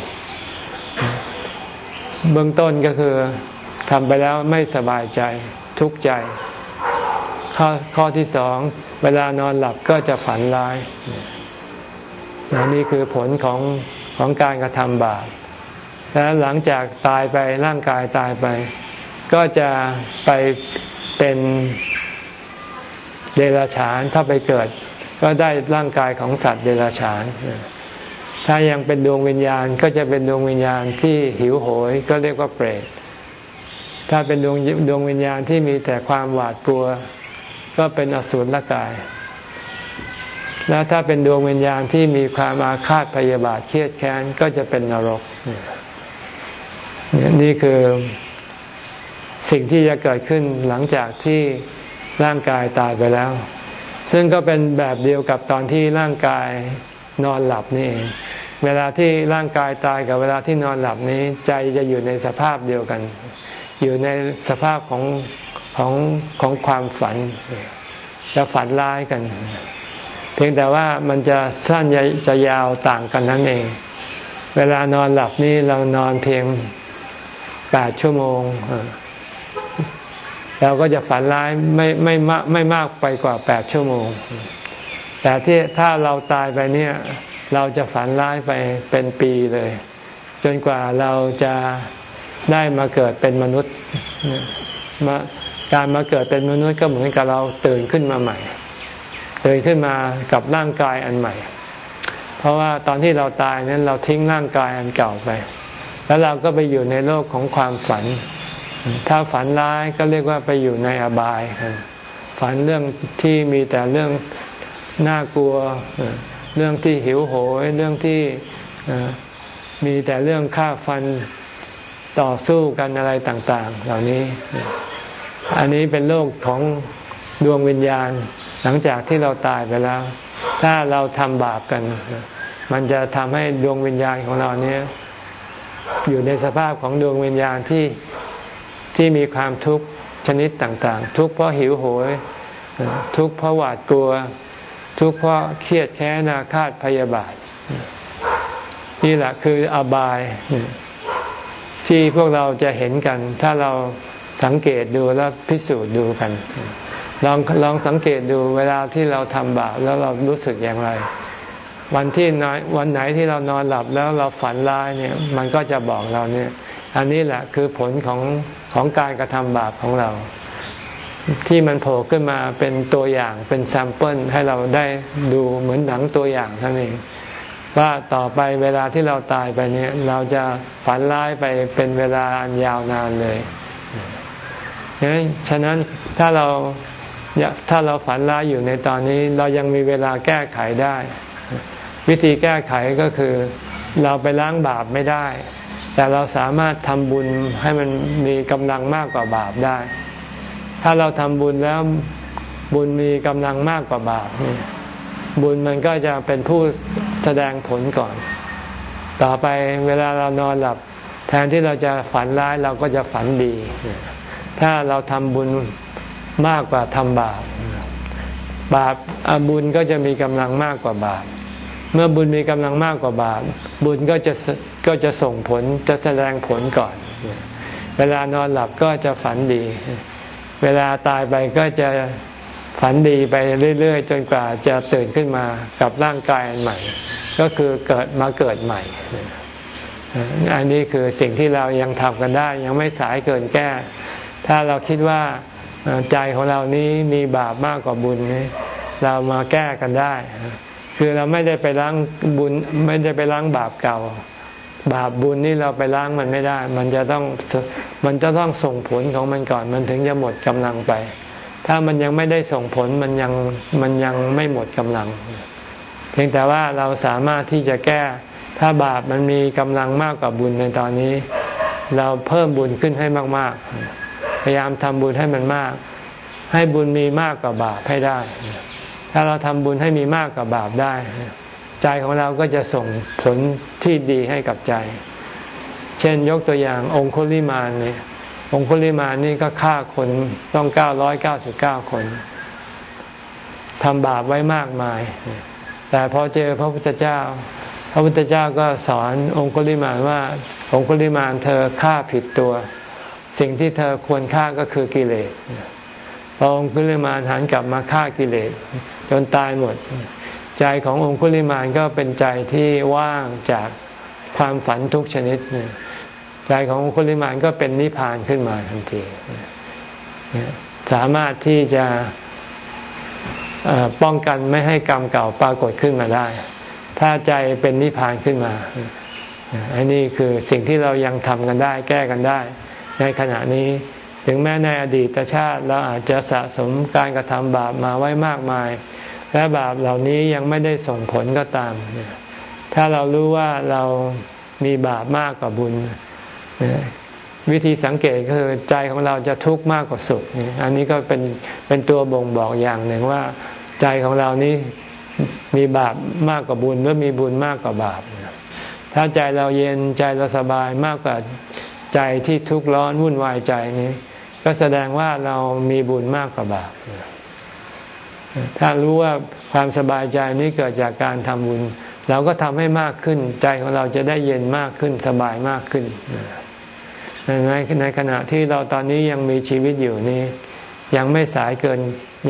เบื้องต้นก็คือทำไปแล้วไม่สบายใจทุกข์ใจข้อข้อที่สองเวลานอนหลับก็จะฝันร้ายนี่คือผลของ ของการกระทำบาปแล้วหลังจากตายไปร่างกายตายไป ก็จะไปเป็นเดรัจฉานถ้าไปเกิด ก็ได้ร่างกายของสัตว์เดรัจฉาน ถ้ายังเป็นดวงวิญญาณก็จะเป็นดวงวิญญาณที่หิวโหย ก็เรียกว่าเปรตถ้าเป็นดวงดวงวิญญาณที่มีแต่ความหวาดกลัว ก็เป็นอสูรละกาย แล้วถ้าเป็นดวงวิญญาณที่มีความอาฆาตพยาบาทเครียดแค้นก็จะเป็นนรก นี่คือสิ่งที่จะเกิดขึ้นหลังจากที่ร่างกายตายไปแล้ว ซึ่งก็เป็นแบบเดียวกับตอนที่ร่างกายนอนหลับนี่เองเวลาที่ร่างกายตายกับเวลาที่นอนหลับนี้ ใจจะอยู่ในสภาพเดียวกัน อยู่ในสภาพของของของความฝัน จะฝันร้ายกัน เพียงแต่ว่ามันจะสั้นจะยาวต่างกันนั่นเอง เวลานอนหลับนี่เรานอนเพียงแปดชั่วโมงเราก็จะฝันร้ายไม่ไม่มากไม่มากไปกว่าแปดชั่วโมง แต่ที่ถ้าเราตายไปเนี่ย เราจะฝันร้ายไปเป็นปีเลย จนกว่าเราจะได้มาเกิดเป็นมนุษย์มาการมาเกิดเป็นมนุษย์ก็เหมือนกับเราตื่นขึ้นมาใหม่ ตื่นขึ้นมากับร่างกายอันใหม่ เพราะว่าตอนที่เราตายนั้นเราทิ้งร่างกายอันเก่าไป แล้วเราก็ไปอยู่ในโลกของความฝัน ถ้าฝันร้ายก็เรียกว่าไปอยู่ในอบาย ฝันเรื่องที่มีแต่เรื่องน่ากลัว เรื่องที่หิวโหย เรื่องที่มีแต่เรื่องฆ่าฟันต่อสู้กันอะไรต่าง ๆ เหล่านี้ อันนี้เป็นโลกของดวงวิญญาณ หลังจากที่เราตายไปแล้ว ถ้าเราทำบาปกัน มันจะทำให้ดวงวิญญาณของเราเนี้ยอยู่ในสภาพของดวงวิญญาณที่ที่มีความทุกข์ชนิดต่าง ๆ ทุกข์เพราะหิวโหย ทุกข์เพราะหวาดกลัว ทุกข์เพราะเครียดแค้นอาฆาตพยาบาท นี่แหละคืออบาย ที่พวกเราจะเห็นกัน ถ้าเราสังเกตดูแล้วพิสูจน์ดูกัน ลองลองสังเกตดูเวลาที่เราทำบาปแล้วเรารู้สึกอย่างไร วันที่น้อยวันไหนที่เรานอนหลับแล้วเราฝันร้ายเนี่ย มันก็จะบอกเราเนี่ย อันนี้แหละคือผลของของการกระทำบาปของเรา ที่มันโผล่ขึ้นมาเป็นตัวอย่างเป็นแซมเปิลให้เราได้ดูเหมือนหนังตัวอย่างท่านเองว่าต่อไปเวลาที่เราตายไปเนี่ย เราจะฝันร้ายไปเป็นเวลาอันยาวนานเลยฉะนั้นถ้าเรา ถ้าเราฝันร้ายอยู่ในตอนนี้เรายังมีเวลาแก้ไขได้ วิธีแก้ไขก็คือเราไปล้างบาปไม่ได้ แต่เราสามารถทำบุญให้มันมีกำลังมากกว่าบาปได้ ถ้าเราทำบุญแล้วบุญมีกำลังมากกว่าบาปบุญมันก็จะเป็นผู้แสดงผลก่อน ต่อไปเวลาเรานอนหลับ แทนที่เราจะฝันร้ายเราก็จะฝันดี ถ้าเราทำบุญ มากกว่าทำบาป บาปอาบุญก็จะมีกำลังมากกว่าบาป เมื่อบุญมีกำลังมากกว่าบาป บุญก็จะก็จะส่งผลจะแสดงผลก่อน เวลานอนหลับก็จะฝันดี เวลาตายไปก็จะฝันดีไปเรื่อยๆ จนกว่าจะตื่นขึ้นมากับร่างกายอันใหม่ ก็คือเกิดมาเกิดใหม่ออันนี้คือสิ่งที่เรายังทำกันได้ ยังไม่สายเกินแก้ ถ้าเราคิดว่า ใจของเรานี้มีบาปมากกว่าบุญนี้เรามาแก้กันได้ คือเราไม่ได้ไปล้างบุญไม่ได้ไปล้างบาปเก่า บาปบุญนี่เราไปล้างมันไม่ได้ มันจะต้องมันจะต้องส่งผลของมันก่อน มันถึงจะหมดกำลังไป ถ้ามันยังไม่ได้ส่งผลมันยังมันยังไม่หมดกำลัง เพียงแต่ว่าเราสามารถที่จะแก้ ถ้าบาปมันมีกำลังมากกว่าบุญในตอนนี้ เราเพิ่มบุญขึ้นให้มาก ๆ พยายามทำบุญให้มันมาก ให้บุญมีมากกว่าบาปให้ได้ ถ้าเราทำบุญให้มีมากกว่าบาปได้ ใจของเราก็จะส่งผลที่ดีให้กับใจ เช่นยกตัวอย่างองคุลิมานเนี่ยองคุลิมานนี่ก็ฆ่าคนต้องเก้าร้อยเก้าสิบเก้าคนทำบาปไว้มากมาย แต่พอเจอพระพุทธเจ้า พระพุทธเจ้าก็สอนองคุลิมานว่าองคุลิมานเธอฆ่าผิดตัว สิ่งที่เธอควรฆ่าก็คือกิเลสพอองคุลิมานหันกลับมาฆ่ากิเลสจนตายหมด ใจขององคุลิมานก็เป็นใจที่ว่างจากความฝันทุกชนิดใจขององคุลิมานก็เป็นนิพพานขึ้นมาทันที สามารถที่จะป้องกันไม่ให้กรรมเก่าปรากฏขึ้นมาได้ ถ้าใจเป็นนิพพานขึ้นมา อันนี้คือสิ่งที่เรายังทำกันได้ แก้กันได้ ในขณะนี้ ถึงแม้ในอดีตชาติเราอาจจะสะสมการกระทำบาปมาไว้มากมาย และบาปเหล่านี้ยังไม่ได้ส่งผลก็ตาม ถ้าเรารู้ว่าเรามีบาปมากกว่าบุญ วิธีสังเกตคือใจของเราจะทุกข์มากกว่าสุข อันนี้ก็เป็นเป็นตัวบ่งบอกอย่างหนึ่งว่า ใจของเรานี้มีบาปมากกว่าบุญหรือมีบุญมากกว่าบาปถ้าใจเราเย็นใจเราสบายมากกว่า ใจที่ทุกข์ร้อนวุ่นวายใจนี้ ก็แสดงว่าเรามีบุญมากกว่าบาปถ้ารู้ว่าความสบายใจนี้เกิดจากการทำบุญ เราก็ทำให้มากขึ้น ใจของเราจะได้เย็นมากขึ้นสบายมากขึ้นในในขณะที่เราตอนนี้ยังมีชีวิตอยู่นี้ ยังไม่สายเกิน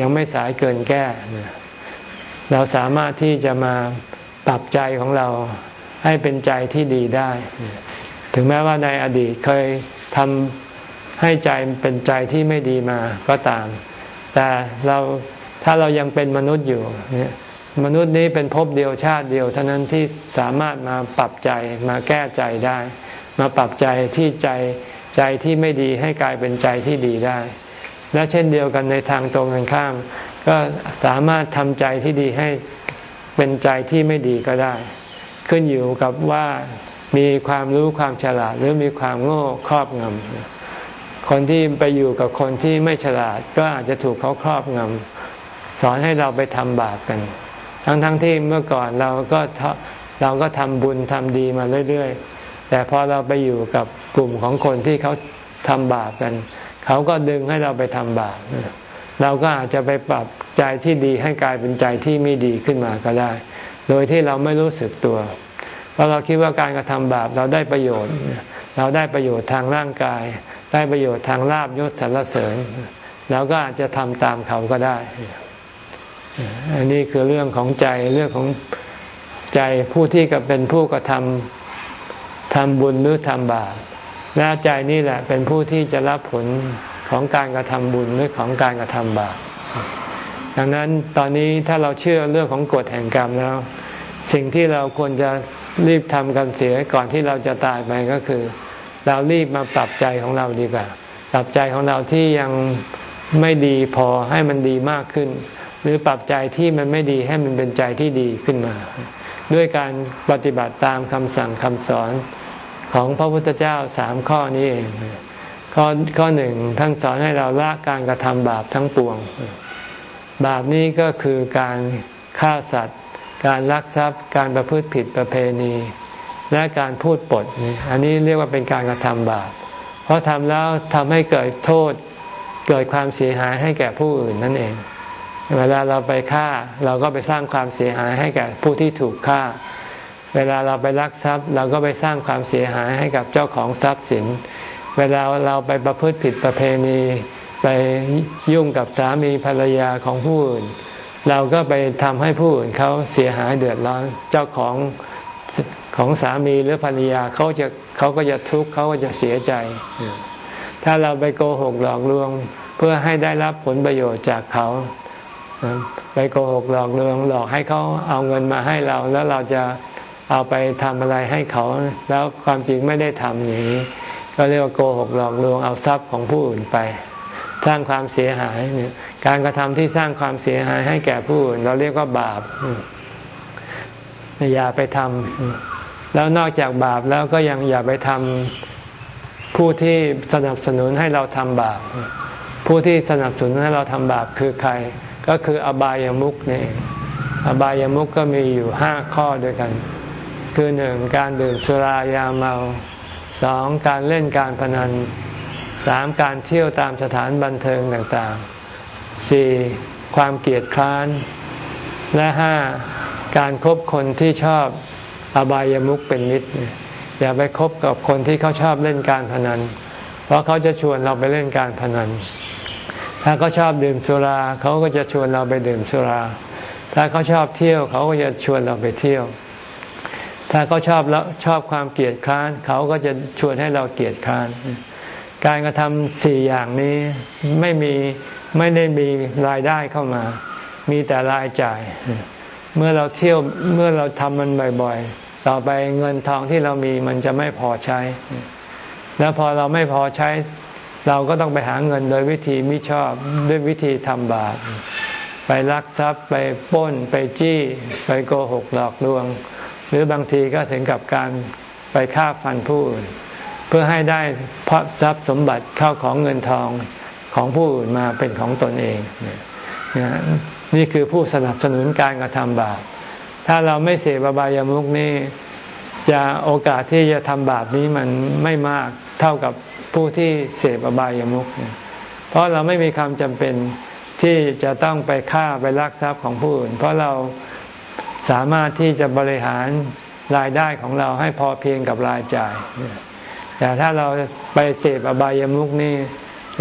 ยังไม่สายเกินแก้เราสามารถที่จะมาปรับใจของเราให้เป็นใจที่ดีได้ ถึงแม้ว่าในอดีตเคยทำให้ใจเป็นใจที่ไม่ดีมาก็ตาม แต่เราถ้าเรายังเป็นมนุษย์อยู่มนุษย์นี้เป็นภพเดียวชาติเดียวเท่านั้นที่สามารถมาปรับใจมาแก้ใจได้ มาปรับใจที่ใจใจที่ไม่ดีให้กลายเป็นใจที่ดีได้ และเช่นเดียวกันในทางตรงกันข้าม ก็สามารถทำใจที่ดีให้เป็นใจที่ไม่ดีก็ได้ ขึ้นอยู่กับว่า มีความรู้ความฉลาดหรือมีความโง่ครอบงำคนที่ไปอยู่กับคนที่ไม่ฉลาดก็อาจจะถูกเขาครอบงำสอนให้เราไปทำบาปกัน ทั้งๆทที่เมื่อก่อนเราก็เราก็ทำบุญทำดีมาเรื่อยๆ แต่พอเราไปอยู่กับกลุ่มของคนที่เขาทำบาปกัน เขาก็ดึงให้เราไปทำบาปเราก็อาจจะไปปรับใจที่ดีให้กลายเป็นใจที่ไม่ดีขึ้นมาก็ได้ โดยที่เราไม่รู้สึกตัว เพราะเราคิดว่าการกระทำบาปเราได้ประโยชน์ เราได้ประโยชน์ทางร่างกาย ได้ประโยชน์ทางลาบยศสรรเสริญเราก็อาจจะทำตามเขาก็ได้ อันนี้คือเรื่องของใจเรื่องของใจผู้ที่กับเป็นผู้กระทำทำบุญหรือทำบาปและใจนี่แหละเป็นผู้ที่จะรับผลของการกระทำบุญหรือของการกระทำบาปดังนั้นตอนนี้ถ้าเราเชื่อเรื่องของกฎแห่งกรรมแล้ว สิ่งที่เราควรจะ รีบทำกันเสียก่อนที่เราจะตายไปก็คือ เรารีบมาปรับใจของเราดีกว่าปรับใจของเราที่ยังไม่ดีพอให้มันดีมากขึ้น หรือปรับใจที่มันไม่ดีให้มันเป็นใจที่ดีขึ้นมา ด้วยการปฏิบัติตามคำสั่งคำสอนของพระพุทธเจ้าสามข้อนี้เองข้อข้อหนึ่งท่านสอนให้เราละการกระทำบาปทั้งปวง บาปนี้ก็คือการฆ่าสัตว์ การลักทรัพย์ การประพฤติผิดประเพณี และการพูดปดอันนี้เรียกว่าเป็นการกระทำบาป เพราะทำแล้วทำให้เกิดโทษ เกิดความเสียหายให้แก่ผู้อื่นนั่นเอง เวลาเราไปฆ่าเราก็ไปสร้างความเสียหายให้แก่ผู้ที่ถูกฆ่า เวลาเราไปลักทรัพย์ เราก็ไปสร้างความเสียหายให้กับเจ้าของทรัพย์สิน เวลาเราไปประพฤติผิดประเพณี ไปยุ่งกับสามีภรรยาของผู้อื่น เราก็ไปทำให้ผู้อื่นเขาเสียหายเดือดร้อนเจ้าของของสามีหรือภรรยาเขาจะเขาก็จะทุกข์เขาก็จะเสียใจ ถ้าเราไปโกหกหลอกลวง เพื่อให้ได้รับผลประโยชน์จากเขาไปโกหกหลอกลวงหลอกให้เขาเอาเงินมาให้เรา แล้วเราจะเอาไปทำอะไรให้เขา แล้วความจริงไม่ได้ทำอย่างนี้ ก็เรียกว่าโกหกหลอกลวงเอาทรัพย์ของผู้อื่นไป สร้างความเสียหายเนี่ย การกระทำที่สร้างความเสียหายให้แก่ผู้อื่นเราเรียกว่าบาปอย่าไปทำแล้วนอกจากบาปแล้วก็ยังอย่าไปทำผู้ที่สนับสนุนให้เราทำบาป ผู้ที่สนับสนุนให้เราทำบาปคือใคร ก็คืออบายามุกนี่อบายามุกก็มีอยู่ห้าข้อด้วยกัน คือหนึ่งการดื่มสุรายาเมาสองการเล่นการพนันสามการเที่ยวตามสถานบันเทิงต่างๆ สี่ความเกลียดคร้าน และห้าการครบคนที่ชอบอบายามุขเป็นมิตร อย่าไปคบกับคนที่เขาชอบเล่นการพนัน เพราะเขาจะชวนเราไปเล่นการพนัน ถ้าเขาชอบดื่มสุราเขาก็จะชวนเราไปดื่มสุรา ถ้าเขาชอบเที่ยวเขาก็จะชวนเราไปเที่ยว ถ้าเขาชอบแล้วชอบความเกลียดคร้าน เขาก็จะชวนให้เราเกลียดคร้าน การกระทำสี่อย่างนี้ไม่มี ไม่ได้มีรายได้เข้ามา มีแต่รายจ่าย เมื่อเราเที่ยวเมื่อเราทำมันบ่อยๆ ต่อไปเงินทองที่เรามีมันจะไม่พอใช้ แล้วพอเราไม่พอใช้ เราก็ต้องไปหาเงินโดยวิธีมิชอบด้วยวิธีทำบาปไปลักทรัพย์ไปป้น ไปจี้ ไปโกหกหลอกลวง หรือบางทีก็ถึงกับการไปฆ่าฟันผู้อื่นเพื่อให้ได้พระทรัพย์สมบัติเข้าของเงินทอง ของผู้อื่นมาเป็นของตนเองนี่คือผู้สนับสนุนการกระทำบาปถ้าเราไม่เสพบายามุกนี่จะโอกาสที่จะทำบาปนี้มันไม่มากเท่ากับผู้ที่เสพบายามุกเพราะเราไม่มีความจำเป็นที่จะต้องไปฆ่าไปลักทรัพย์ของผู้อื่น เพราะเราสามารถที่จะบริหารรายได้ของเราให้พอเพียงกับรายจ่าย แต่ถ้าเราไปเสพอบายามุกนี่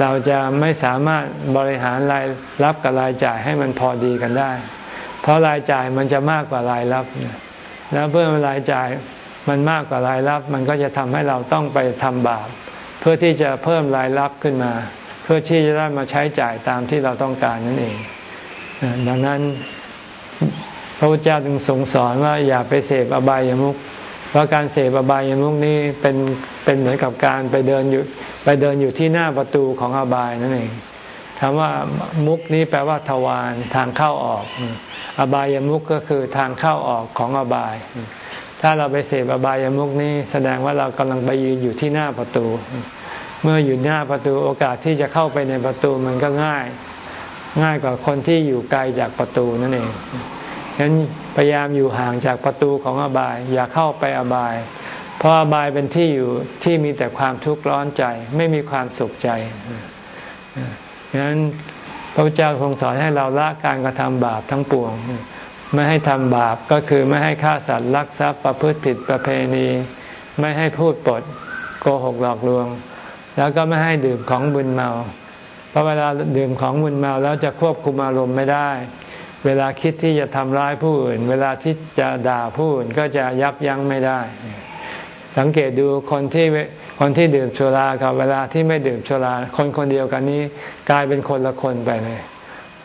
เราจะไม่สามารถบริหารรายรับกับรายจ่ายให้มันพอดีกันได้ เพราะรายจ่ายมันจะมากกว่ารายรับ แล้วเพื่อรายจ่ายมันมากกว่ารายรับ มันก็จะทำให้เราต้องไปทำบาป เพื่อที่จะเพิ่มรายรับขึ้นมา เพื่อที่จะได้มาใช้จ่ายตามที่เราต้องการนั่นเอง ดังนั้นพระพุทธเจ้าจึงทรงสอนว่าอย่าไปเสพอบายามุข พราะการเสพอบายามุกนี้เป็นเป็นเหมือนกับการไปเดินอยู่ไปเดินอยู่ที่หน้าประตูของอบายนั่นเองคำว่ามุกนี้แปลว่าทวารทางเข้าออก อบายามุกก็คือทางเข้าออกของอบาย ถ้าเราไปเสพอบายามุกนี้แสดงว่าเรากำลังไปยืนอยู่ที่หน้าประตู เมื่ออยู่หน้าประตูโอกาสที่จะเข้าไปในประตูมันก็ง่าย ง่ายกว่าคนที่อยู่ไกลจากประตูนั่นเอง ฉะนั้นพยายามอยู่ห่างจากประตูของอบาย อย่าเข้าไปอบาย เพราะอบายเป็นที่อยู่ที่มีแต่ความทุกข์ร้อนใจ ไม่มีความสุขใจฉะนั้นพระพุทธเจ้าทรงสอนให้เราละการกระทำบาปทั้งปวง ไม่ให้ทำบาปก็คือไม่ให้ฆ่าสัตว์ลักทรัพย์ประพฤติผิดประเพณี ไม่ให้พูดปดโกหกหลอกลวง แล้วก็ไม่ให้ดื่มของบุญเมา เพราะเวลาดื่มของบุญเมาแล้วจะควบคุมอารมณ์ไม่ได้ เวลาคิดที่จะทำร้ายผู้อื่น เวลาที่จะด่าผู้อื่นก็จะยับยั้งไม่ได้ สังเกตดูคนที่คนที่ดื่มสุรากับเวลาที่ไม่ดื่มสุรา คนคนเดียวกันนี้กลายเป็นคนละคนไปเลย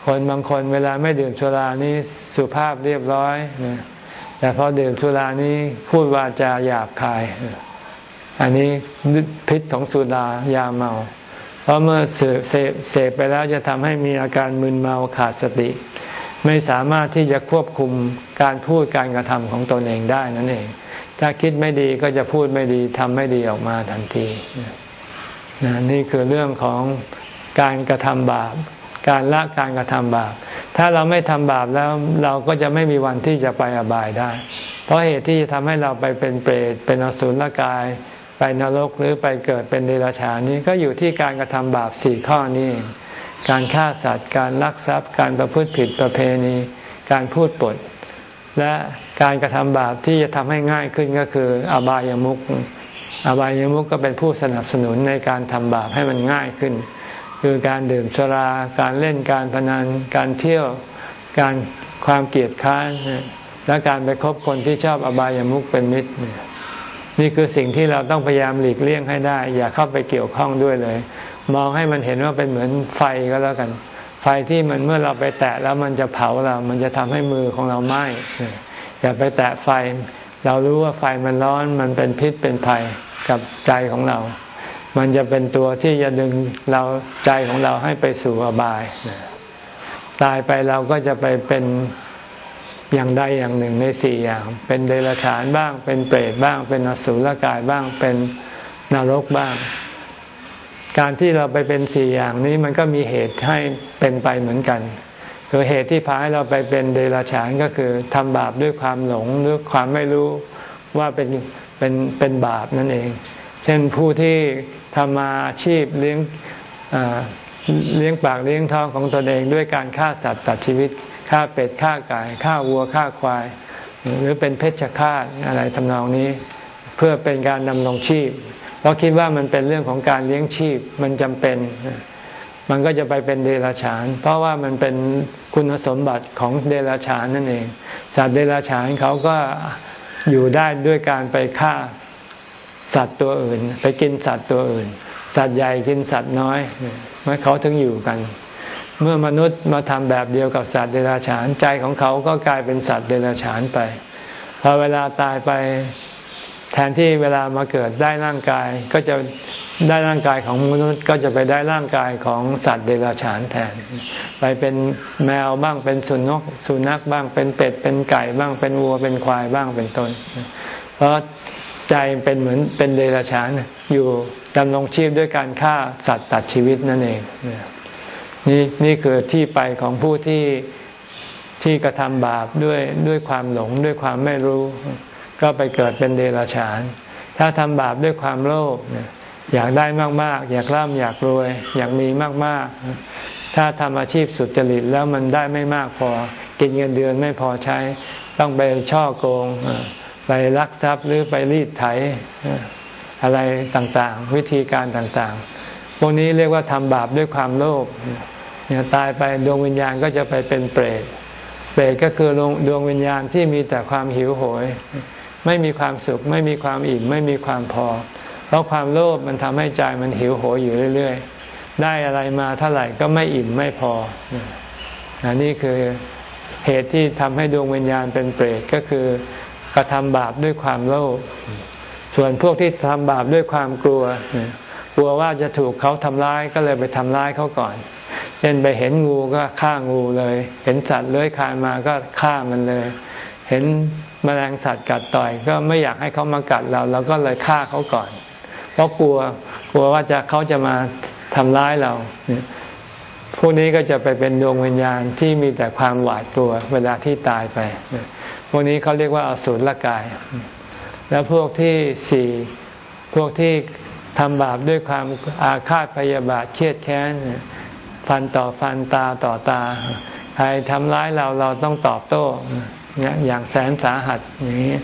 คนบางคนเวลาไม่ดื่มสุรานี้สุภาพเรียบร้อยแต่พอดื่มสุรานี้พูดวาจะหยาบคาย อันนี้พิษของสุรายาเมา เพราะเมื่อเสพเสพไปแล้วจะทำให้มีอาการมึนเมาขาดสติ ไม่สามารถที่จะควบคุมการพูดการกระทำของตนเองได้นั่นเอง ถ้าคิดไม่ดีก็จะพูดไม่ดีทำไม่ดีออกมาทันทีนนี่คือเรื่องของการกระทำบาป การละการกระทำบาป ถ้าเราไม่ทำบาปแล้วเราก็จะไม่มีวันที่จะไปอบายได้ เพราะเหตุที่จะทำให้เราไปเป็นเปรตเป็นอสุรกาย ไปนรกหรือไปเกิดเป็นเดรัจฉานนี้ก็อยู่ที่การกระทำบาปสี่ข้อนี้ การฆ่าสัตว์ การลักทรัพย์ การประพฤติผิดประเพณี การพูดปด และการกระทำบาปที่จะทำให้ง่ายขึ้นก็คือ อบายามุขอบายามุขก็เป็นผู้สนับสนุนในการทำบาปให้มันง่ายขึ้น คือการดื่มสุรา การเล่นการพนัน การเที่ยว การความเกลียดค้าน และการไปคบคนที่ชอบอบายามุขเป็นมิตรนี่คือสิ่งที่เราต้องพยายามหลีกเลี่ยงให้ได้ อย่าเข้าไปเกี่ยวข้องด้วยเลย มองให้มันเห็นว่าเป็นเหมือนไฟก็แล้วกัน ไฟที่มันเมื่อเราไปแตะแล้วมันจะเผาเรา มันจะทำให้มือของเราไหม้อย่าไปแตะไฟ เรารู้ว่าไฟมันร้อนมันเป็นพิษเป็นภัยกับใจของเรา มันจะเป็นตัวที่จะดึงเราใจของเราให้ไปสู่อบาย ตายไปเราก็จะไปเป็นอย่างใดอย่างหนึ่งในสี่อย่าง เป็นเดรัจฉานบ้าง เป็นเปรตบ้าง เป็นอสุรกายบ้าง เป็นนรกบ้าง การที่เราไปเป็นสี่อย่างนี้มันก็มีเหตุให้เป็นไปเหมือนกันคือเหตุที่พาให้เราไปเป็นเดรัจฉานก็คือทำบาปด้วยความหลงด้วยความไม่รู้ว่าเป็นเป็นเป็นบาปนั่นเอง เช่นผู้ที่ทำมาอาชีพเลี้ยงเลี้ยงปากเลี้ยงท้องของตนเองด้วยการฆ่าสัตว์ตัดชีวิตฆ่าเป็ดฆ่าไก่ฆ่าวัวฆ่าควาย หรือเป็นเพชฌฆาตอะไรทำนองนี้ เพื่อเป็นการดำรงชีพ เพราะคิดว่ามันเป็นเรื่องของการเลี้ยงชีพมันจำเป็น มันก็จะไปเป็นเดรัจฉาน เพราะว่ามันเป็นคุณสมบัติของเดรัจฉานนั่นเอง สัตว์เดรัจฉานเขาก็อยู่ได้ด้วยการไปฆ่าสัตว์ตัวอื่น ไปกินสัตว์ตัวอื่น สัตว์ใหญ่กินสัตว์น้อยมื่อเขาถึงอยู่กัน เมื่อมนุษย์มาทำแบบเดียวกับสัตว์เดรัจฉานใจของเขาก็กลายเป็นสัตว์เดรัจฉานไปพอเวลาตายไป แทนที่เวลามาเกิดได้ร่างกายก็จะได้ร่างกายของมนุษย์ก็จะไปได้ร่างกายของสัตว์เดรัจฉานแทน ไปเป็นแมวบ้างเป็นสุนัขสุนัขบ้างเป็นเป็ดเป็นไก่บ้างเป็นวัวเป็นควายบ้างเป็นต้น เพราะใจเป็นเหมือนเป็นเดรัจฉานอยู่ดำรงชีพด้วยการฆ่าสัตว์ตัดชีวิตนั่นเองนี่นี่คือที่ไปของผู้ที่ที่กระทำบาปด้วยด้วยความหลงด้วยความไม่รู้ ก็ไปเกิดเป็นเดรัจฉาน ถ้าทำบาปด้วยความโลภอยากได้มากๆ อยากร่ำอยากรวย อยากมีมากๆ ถ้าทำอาชีพสุจริตแล้วมันได้ไม่มากพอ กินเงินเดือนไม่พอใช้ ต้องไปช่อโกง ไปลักทรัพย์หรือไปรีดไถอะไรต่างๆ วิธีการต่างๆ พวกนี้เรียกว่าทำบาปด้วยความโลภเนี่ยตายไปดวงวิญญาณก็จะไปเป็นเปรตเปรตก็คือดวงวิญญาณที่มีแต่ความหิวโหย ไม่มีความสุข ไม่มีความอิ่ม ไม่มีความพอ เพราะความโลภมันทำให้ใจมันหิวโหยอยู่เรื่อย ๆ ได้อะไรมาเท่าไหร่ก็ไม่อิ่มไม่พออันนี้คือเหตุที่ทำให้ดวงวิญญาณเป็นเปรตก็คือกระทำบาปด้วยความโลภส่วนพวกที่ทำบาปด้วยความกลัว กลัวว่าจะถูกเขาทำร้ายก็เลยไปทำร้ายเขาก่อน เช่นไปเห็นงูก็ฆ่างูเลย เห็นสัตว์เลื้อยคลานมาก็ฆ่ามันเลย เห็น มแมลงสัตว์กัดต่อยก็ไม่อยากให้เขามากัดเราเราก็เลยฆ่าเขาก่อน เพราะกลัวกลัวว่าจะเขาจะมาทำร้ายเราพวกนี้ก็จะไปเป็นดวงวิญญาณที่มีแต่ความหวาดกลัวเวลาที่ตายไปพวกนี้เขาเรียกว่าอสุรกาย แล้วพวกที่สี่พวกที่ทำบาปด้วยความอาฆาตพยาบาทเครียดแค้นฟันต่อฟันตาต่อตา ใครทำร้ายเราเราต้องตอบโต้ อย่างแสนสาหัสอย่างนี้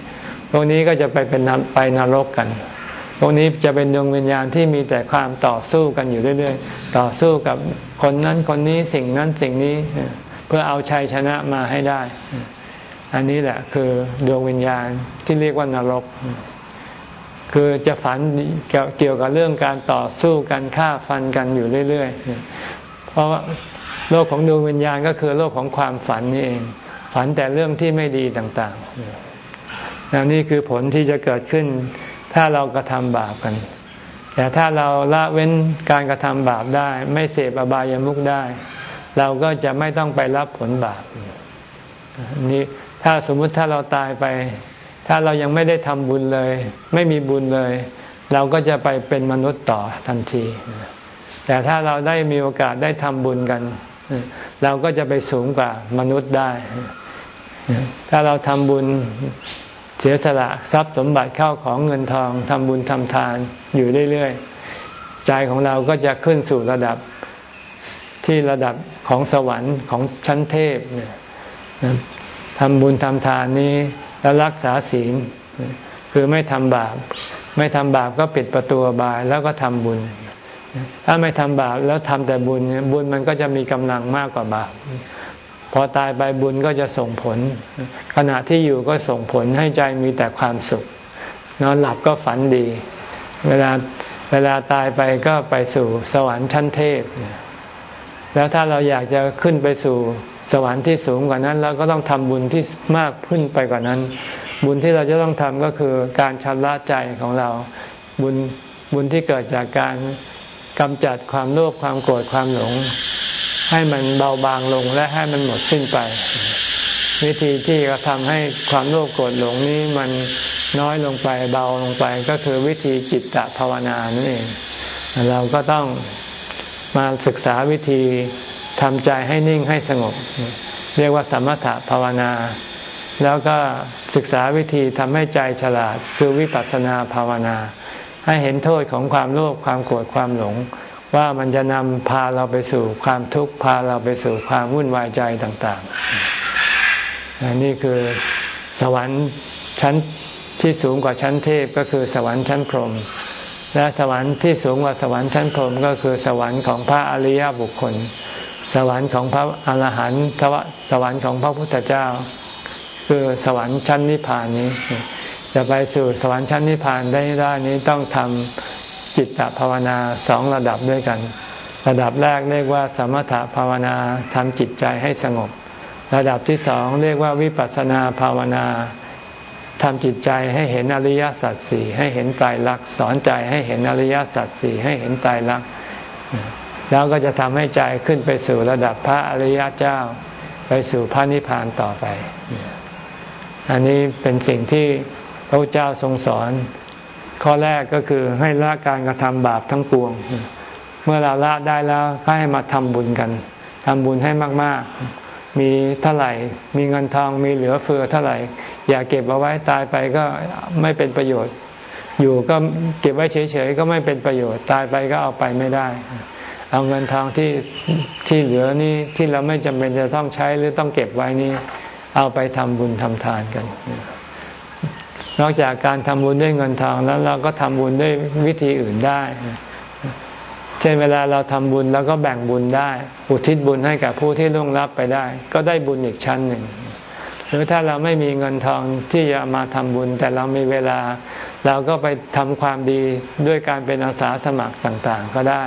พวกนี้ก็จะไปเป็นไปนรกกันพวกนี้จะเป็นดวงวิญญาณที่มีแต่ความต่อสู้กันอยู่เรื่อยๆ ต่อสู้กับคนนั้นคนนี้สิ่งนั้นสิ่งนี้เพื่อเอาชัยชนะมาให้ได้ อันนี้แหละคือดวงวิญญาณที่เรียกว่านรก คือจะฝันเกี่ยวกับเรื่องการต่อสู้กันฆ่าฟันกันอยู่เรื่อยๆ เพราะว่าโลกของดวงวิญญาณก็คือโลกของความฝันนี่เอง ฝันแต่เรื่องที่ไม่ดีต่างๆแล้วนี่คือผลที่จะเกิดขึ้น ถ้าเรากระทำบาปกัน แต่ถ้าเราละเว้นการกระทำบาปได้ ไม่เสพอบายามุขได้ เราก็จะไม่ต้องไปรับผลบาปนี่ถ้าสมมุติถ้าเราตายไป ถ้าเรายังไม่ได้ทำบุญเลย ไม่มีบุญเลย เราก็จะไปเป็นมนุษย์ต่อทันที แต่ถ้าเราได้มีโอกาสได้ทำบุญกัน เราก็จะไปสูงกว่ามนุษย์ได้ ถ้าเราทำบุญเสียสละทรัพย์สมบัติเข้าของเงินทองทำบุญทำทานอยู่เรื่อยๆ ใจของเราก็จะขึ้นสู่ระดับที่ระดับของสวรรค์ของชั้นเทพเนี่ยทำบุญทำทานนี้แล้วรักษาศีล คือไม่ทำบาป ไม่ทำบาปก็ปิดประตูบายแล้วก็ทำบุญ ถ้าไม่ทำบาปแล้วทำแต่บุญบุญมันก็จะมีกำลังมากกว่าบาปพอตายไปบุญก็จะส่งผล ขณะที่อยู่ก็ส่งผลให้ใจมีแต่ความสุข นอนหลับก็ฝันดี เวลาเวลาตายไปก็ไปสู่สวรรค์ชั้นเทพ แล้วถ้าเราอยากจะขึ้นไปสู่สวรรค์ที่สูงกว่านั้นเราก็ต้องทำบุญที่มากขึ้นไปกว่านั้น บุญที่เราจะต้องทำก็คือการชำระใจของเรา บุญบุญที่เกิดจากการ กำจัดความโลภความโกรธความหลง ให้มันเบาบางลงและให้มันหมดสิ้นไป วิธีที่จะทำให้ความโลภโกรธหลงนี้มันน้อยลงไปเบาลงไปก็คือวิธีจิตตภาวนานั่นเอง เราก็ต้องมาศึกษาวิธีทำใจให้นิ่งให้สงบ เรียกว่าสมถะภาวนา แล้วก็ศึกษาวิธีทำให้ใจฉลาดคือวิปัสสนาภาวนา ให้เห็นโทษของความโลภความโกรธความหลง ว่ามันจะนำพาเราไปสู่ความทุกข์พาเราไปสู่ความวุ่นวายใจต่างๆนี่คือสวรรค์ชั้นที่สูงกว่าชั้นเทพก็คือสวรรค์ชั้นพรหมและสวรรค์ที่สูงกว่าสวรรค์ชั้นพรหมก็คือสวรรค์ของพระอริยบุคคล สวรรค์ของพระอรหันต์สวรรค์ของพระพุทธเจ้า คือสวรรค์ชั้นนิพพานนี้ จะไปสู่สวรรค์ชั้นนิพพานได้ได้นี้ต้องทำจิตตภาวนาสองระดับด้วยกัน ระดับแรกเรียกว่า สมถภาวนาทำจิตใจให้สงบ ระดับที่สองเรียกว่าวิปัสสนาภาวนาทำจิตใจให้เห็นอริยสัจสี่ให้เห็นไตายรักษณ์สอนใจให้เห็นอริยสัจสี่ให้เห็นไตายรักษณ์แล้วก็จะทำให้ใจขึ้นไปสู่ระดับพระอริยเจ้า ไปสู่พระนิพพานต่อไป อันนี้เป็นสิ่งที่ พระเจ้าทรงสอน ข้อแรกก็คือให้ละการกระทำบาปทั้งปวง เมื่อเราละได้แล้วก็ให้มาทำบุญกันทำบุญให้มากๆ มีเท่าไหร่ มีเงินทองมีเหลือเฟือเท่าไหร่ อย่าเก็บเอาไว้ตายไปก็ไม่เป็นประโยชน์ อยู่ก็เก็บไว้เฉยๆก็ไม่เป็นประโยชน์ ตายไปก็เอาไปไม่ได้ เอาเงินทองที่ที่เหลือนี่ที่เราไม่จำเป็นจะต้องใช้หรือต้องเก็บไว้นี่เอาไปทำบุญทำทานกัน นอกจากการทำบุญด้วยเงินทองแล้วเราก็ทำบุญด้วยวิธีอื่นได้ เช่นเวลาเราทำบุญแล้วก็แบ่งบุญได้ อุทิศบุญให้กับผู้ที่ล่วงลับไปได้ ก็ได้บุญอีกชั้นหนึ่ง หรือถ้าเราไม่มีเงินทองที่จะมาทำบุญ แต่เรามีเวลา เราก็ไปทำความดีด้วยการเป็นอาสาสมัครต่างๆ ก็ได้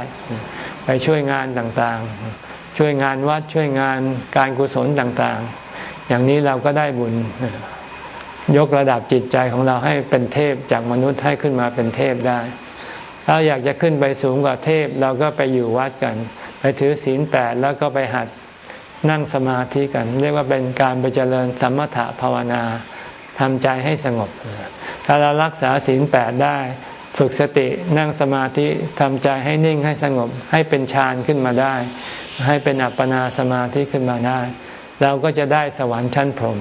ไปช่วยงานต่างๆ ช่วยงานวัดช่วยงานการกุศลต่างๆ อย่างนี้เราก็ได้บุญ ยกระดับจิตใจของเราให้เป็นเทพจากมนุษย์ให้ขึ้นมาเป็นเทพได้ถ้าอยากจะขึ้นไปสูงกว่าเทพเราก็ไปอยู่วัดกัน ไปถือศีลแปดแล้วก็ไปหัดนั่งสมาธิกัน เรียกว่าเป็นการไปเจริญสมถะภาวนาทำใจให้สงบ ถ้าเรารักษาศีลแปดได้ ฝึกสตินั่งสมาธิทำใจให้นิ่งให้สงบ ให้เป็นฌานขึ้นมาได้ ให้เป็นอัปปนาสมาธิขึ้นมาได้ เราก็จะได้สวรรค์ชั้นพรหม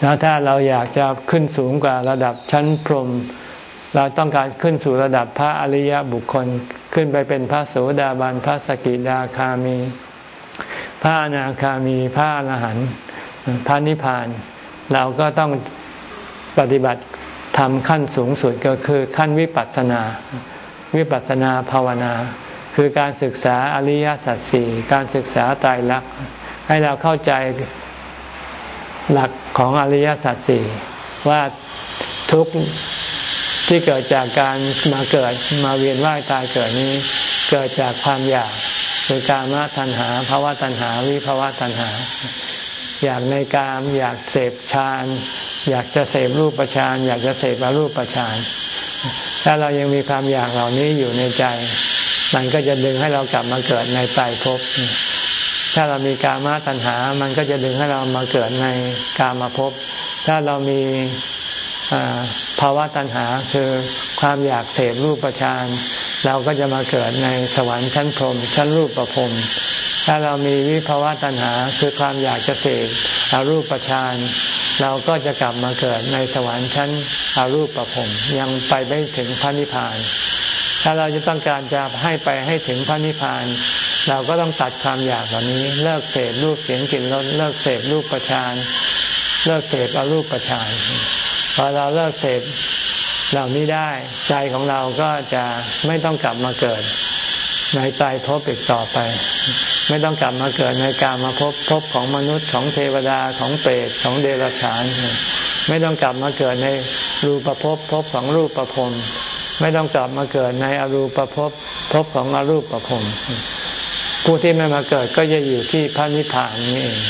แล้วถ้าเราอยากจะขึ้นสูงกว่าระดับชั้นพรหมเราต้องการขึ้นสู่ระดับพระอริยบุคคล ขึ้นไปเป็นพระโสดาบันพระสกิดาคามี พระอนาคามีพระอรหันต์พระนิพพาน เราก็ต้องปฏิบัติทำขั้นสูงสุดก็คือขั้นวิปัสสนา วิปัสสนาภาวนา คือการศึกษาอริยสัจสี่การศึกษาตายรักให้เราเข้าใจ หลักของอริยสัจสี่ว่าทุกที่เกิดจากการมาเกิดมาเวียนว่ายตายเกิดนี้ เกิดจากความอยากคือการมาตัณหาภาวะตัณหาวิภาวะตัณหา อยากในกามอยากเสพฌานอยากจะเสพรูปฌานอยากจะเสพอรูปฌานถ้าเรายังมีความอยากเหล่านี้อยู่ในใจ มันก็จะดึงให้เรากลับมาเกิดในตายภพ ถ้าเรามีกามาตัณหา มันก็จะดึงให้เรามาเกิดในกามาภพถ้าเรามีภาวะตัณหาคือความอยากเสพรูปฌานเราก็จะมาเกิดในสวรรค์ชั้นพรหมชั้นรูปประพรมถ้าเรามีวิภาวะตัณหาคือความอยากจะเสพอรูปฌานเราก็จะกลับมาเกิดในสวรรค์ชั้นอรูปประพรมยังไปไม่ถึงพระนิพพาน ถ้าเราจะต้องการจะให้ไปให้ถึงพระนิพพาน เราก็ต้องตัดความอยากเหล่านี้ เลิกเสพรูปเสียงกลิ่นรสเลิกเสพรูปประชานเลิกเสพอรูปประชานพอเราเลิกเสพเหล่านี้ได้ใจของเราก็จะไม่ต้องกลับมาเกิด ในตายภพอีกต่อไป ไม่ต้องกลับมาเกิดในการมาพบพบของมนุษย์ของเทวดาของเปรตของเดรัจฉาน ไม่ต้องกลับมาเกิดในรูปภพภพของรูปประพรมไม่ต้องกลับมาเกิดในอรูปภพภพของอรูปประพรม ผู้ที่ไม่มาเกิดก็จะอยู่ที่พระนิพพานนี่เอง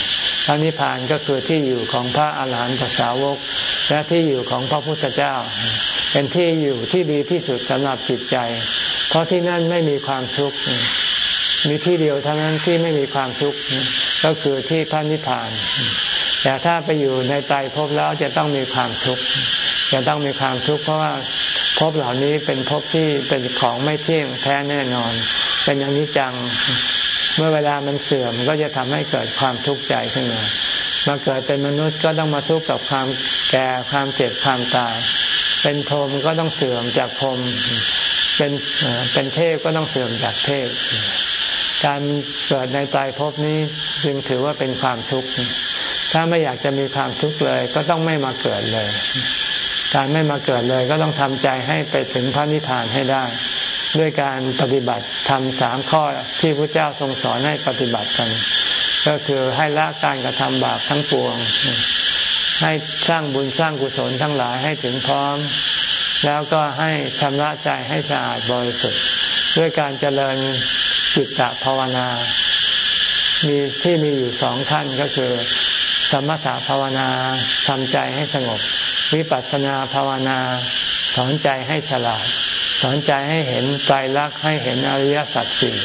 พระนิพพานก็คือที่อยู่ของพระอาหารหันตสาวก และที่อยู่ของพระพุทธเจ้า เป็นที่อยู่ที่ดีที่สุดสำหรับจิตใจ เพราะที่นั่นไม่มีความทุกข์มีที่เดียวเท่านั้นที่ไม่มีความทุกข์ก็คือที่พระนิพพาน แต่ถ้าไปอยู่ในใจพบแล้วจะต้องมีความทุกข์จะต้องมีความทุกข์เพราะว่าภพเหล่านี้เป็นภพที่เป็นของไม่เที่ยงแท้แน่นอน เป็นอย่างนี้จัง เมื่อเวลามันเสื่อมก็จะทำให้เกิดความทุกข์ใจขึ้นมา มาเกิดเป็นมนุษย์ก็ต้องมาทุกข์กับความแก่ความเจ็บความตาย เป็นพรหมก็ต้องเสื่อมจากพรหมเป็นเป็นเทพก็ต้องเสื่อมจากเทพ การเกิดในตายภพนี้จึงถือว่าเป็นความทุกข์ถ้าไม่อยากจะมีความทุกข์เลย ก็ต้องไม่มาเกิดเลย การไม่มาเกิดเลยก็ต้องทำใจให้ไปถึงพระนิพพานให้ได้ ด้วยการปฏิบัติทำสามข้อที่พระเจ้าทรงสอนให้ปฏิบัติกัน ก็คือให้ละการกระทำบาปทั้งปวง ให้สร้างบุญสร้างกุศลทั้งหลายให้ถึงพร้อม แล้วก็ให้ชำระใจให้สะอาดบริสุทธิ์ด้วยการเจริญจิตตภาวนา มีที่มีอยู่สองขั้นก็คือ สมถภาวนาทำใจให้สงบ วิปัสสนาภาวนาสอนใจให้ฉลาด สอนใจให้เห็นใจรักให้เห็นอริยสัจสี่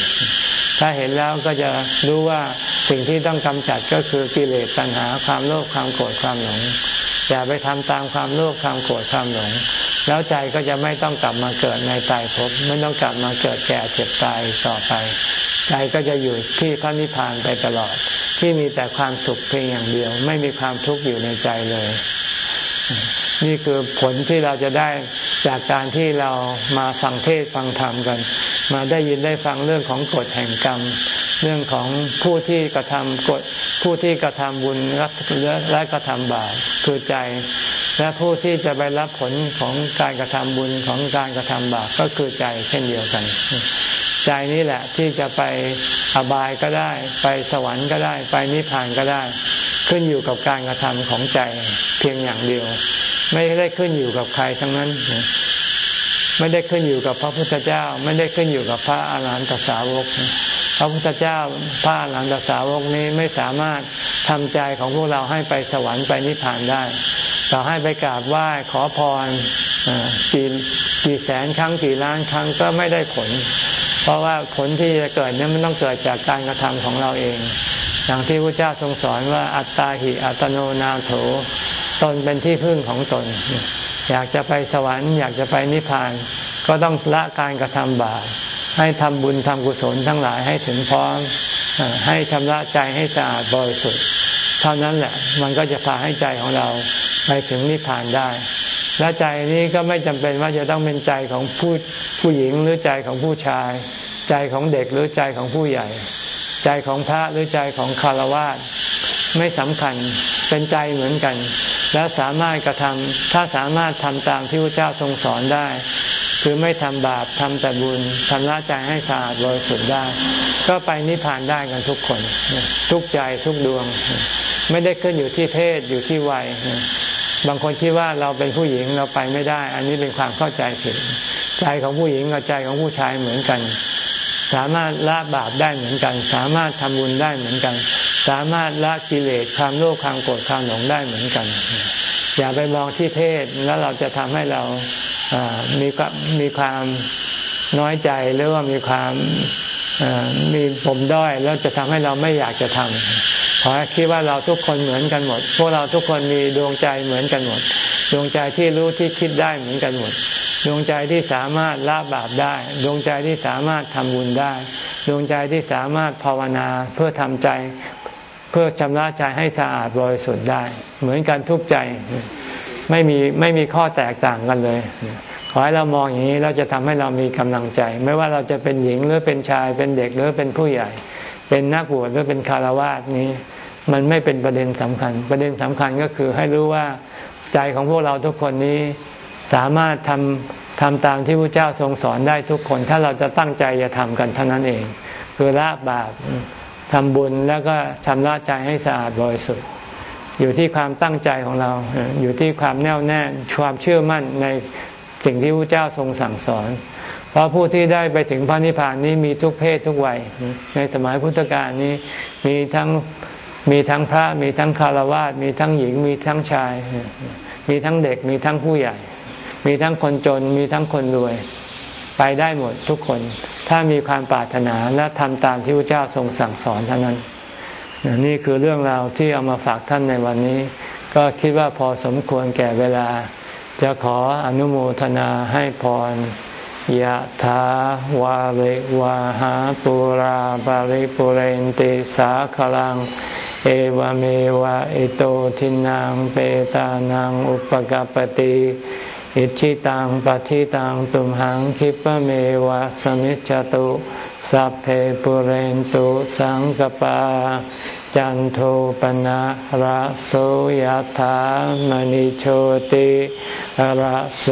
ถ้าเห็นแล้วก็จะรู้ว่าสิ่งที่ต้องกำจัดก็คือกิเลสตัณหาความโลภความโกรธความหลง อย่าไปทำตามความโลภความโกรธความหลง แล้วใจก็จะไม่ต้องกลับมาเกิดในตายภพไม่ต้องกลับมาเกิดแก่เจ็บตายต่อไป ใจก็จะอยู่ที่พระนิพพานไปตลอด ที่มีแต่ความสุขเพียงอย่างเดียว ไม่มีความทุกข์อยู่ในใจเลย นี่คือผลที่เราจะได้จากการที่เรามาฟังเทศฟังธรรมกัน มาได้ยินได้ฟังเรื่องของกฎแห่งกรรม เรื่องของผู้ที่กระทำกฎผู้ที่กระทำบุญและกระทำบาปคือใจ และผู้ที่จะไปรับผลของการกระทำบุญของการกระทำบาปก็คือใจเช่นเดียวกัน ใจนี้แหละที่จะไปอบายก็ได้ ไปสวรรค์ก็ได้ ไปนิพพานก็ได้ ขึ้นอยู่กับการกระทำของใจเพียงอย่างเดียว ไม่ได้ขึ้นอยู่กับใครทั้งนั้น ไม่ได้ขึ้นอยู่กับพระพุทธเจ้า ไม่ได้ขึ้นอยู่กับพระอาหารหันตสาวก พระพุทธเจ้าพระอาหารหันตสาวกนี้ไม่สามารถทำใจของพวกเราให้ไปสวรรค์ไปนิพพานได้ต่อให้ไปกราบไหว้ขอพรกี่กี่แสนครั้งกี่ล้านครั้งก็ไม่ได้ผล เพราะว่าผลที่จะเกิดนี้มันต้องเกิดจากการกระทำของเราเองอย่างที่พระเจ้าทรงสอนว่าอัตตาหิอัตโนนาโถ ตนเป็นที่พึ่งของตน อยากจะไปสวรรค์ อยากจะไปนิพพาน ก็ต้องละการกระทำบาปให้ทำบุญทำกุศลทั้งหลายให้ถึงพร้อมให้ชำระใจให้สะอาดบริสุทธิ์เท่านั้นแหละมันก็จะพาให้ใจของเราไปถึงนิพพานได้ และใจนี้ก็ไม่จำเป็นว่าจะต้องเป็นใจของผู้ผู้หญิงหรือใจของผู้ชาย ใจของเด็กหรือใจของผู้ใหญ่ ใจของพระหรือใจของคารวะไม่สำคัญเป็นใจเหมือนกัน แล้วสามารถกระทำถ้าสามารถทำตามที่พระเจ้าทรงสอนได้ คือไม่ทำบาปทำแต่บุญทำละใจให้สะอาดบริสุทธิ์ได้ ก็ไปนิพพานได้กันทุกคน ทุกใจทุกดวง ไม่ได้ขึ้นอยู่ที่เพศอยู่ที่วัยบางคนคิดว่าเราเป็นผู้หญิงเราไปไม่ได้ อันนี้เป็นความเข้าใจผิด ใจของผู้หญิงกับใจของผู้ชายเหมือนกัน สามารถละบาปได้เหมือนกัน สามารถทำบุญได้เหมือนกัน สามารถละกิเลสความโลภความโกรธความหลงได้เหมือนกัน อย่าไปมองที่เพศแล้วเราจะทำให้เรามีมีความน้อยใจหรือว่ามีความมีปมด้อยแล้วจะทำให้เราไม่อยากจะทำขอคิดว่าเราทุกคนเหมือนกันหมด พวกเราทุกคนมีดวงใจเหมือนกันหมด ดวงใจที่รู้ที่คิดได้เหมือนกันหมด ดวงใจที่สามารถละบาปได้ ดวงใจที่สามารถทำบุญได้ ดวงใจที่สามารถภาวนาเพื่อทำใจ เพื่อชำระใจให้สะอาดบริสุทธิ์ได้ เหมือนกันทุกใจไม่มีไม่มีข้อแตกต่างกันเลย ขอให้เรามองอย่างนี้เราจะทำให้เรามีกำลังใจ ไม่ว่าเราจะเป็นหญิงหรือเป็นชายเป็นเด็กหรือเป็นผู้ใหญ่ เป็นนักบวชหรือเป็นคารวะนี้ มันไม่เป็นประเด็นสำคัญ ประเด็นสำคัญก็คือให้รู้ว่าใจของพวกเราทุกคนนี้สามารถทำทำตามที่พระเจ้าทรงสอนได้ทุกคน ถ้าเราจะตั้งใจจะทำกันเท่านั้นเอง คือละบาป ทำบุญแล้วก็ชำระใจให้สะอาดบริสุทธิ์ อยู่ที่ความตั้งใจของเรา อยู่ที่ความแน่วแน่ความเชื่อมั่นในสิ่งที่พระเจ้าทรงสั่งสอน เพราะผู้ที่ได้ไปถึงพระนิพพานนี้มีทุกเพศทุกวัย ในสมัยพุทธกาลนี้มีทั้งมีทั้งพระมีทั้งคารวะมีทั้งหญิงมีทั้งชาย มีทั้งเด็กมีทั้งผู้ใหญ่ มีทั้งคนจนมีทั้งคนรวย ไปได้หมดทุกคน ถ้ามีความปรารถนาและทำตามที่พระเจ้าทรงสั่งสอนเท่านั้น นี่คือเรื่องราวที่เอามาฝากท่านในวันนี้ ก็คิดว่าพอสมควรแก่เวลา จะขออนุโมทนาให้พรยะถาวาริวาหาปุราบาริปุเรนติสาขลัง เอวเมวะอิโตทินังเปตานังอุปกปติ อิชิตังปฏิตังตุมหังคิปเมวะสมิจจตุสัพเพปุเรนตุสังกปา จันโทปนะระโสยธามณิโชติระโส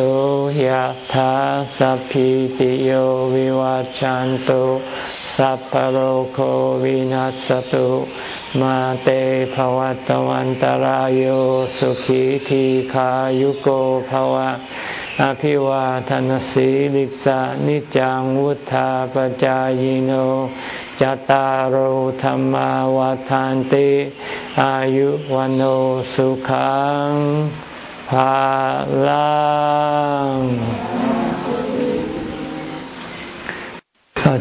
ยธาสัพพิติโยวิวัจจันตุ สัพพโรโควินัสตุมาเตภวัตวันตารโยสุขีทีขายุโกภวะ อภิวาทนสีลิสานิจังวุธาปจายโนจตารโหธรรมวาทานติอายุวันโอสุขังภาลัง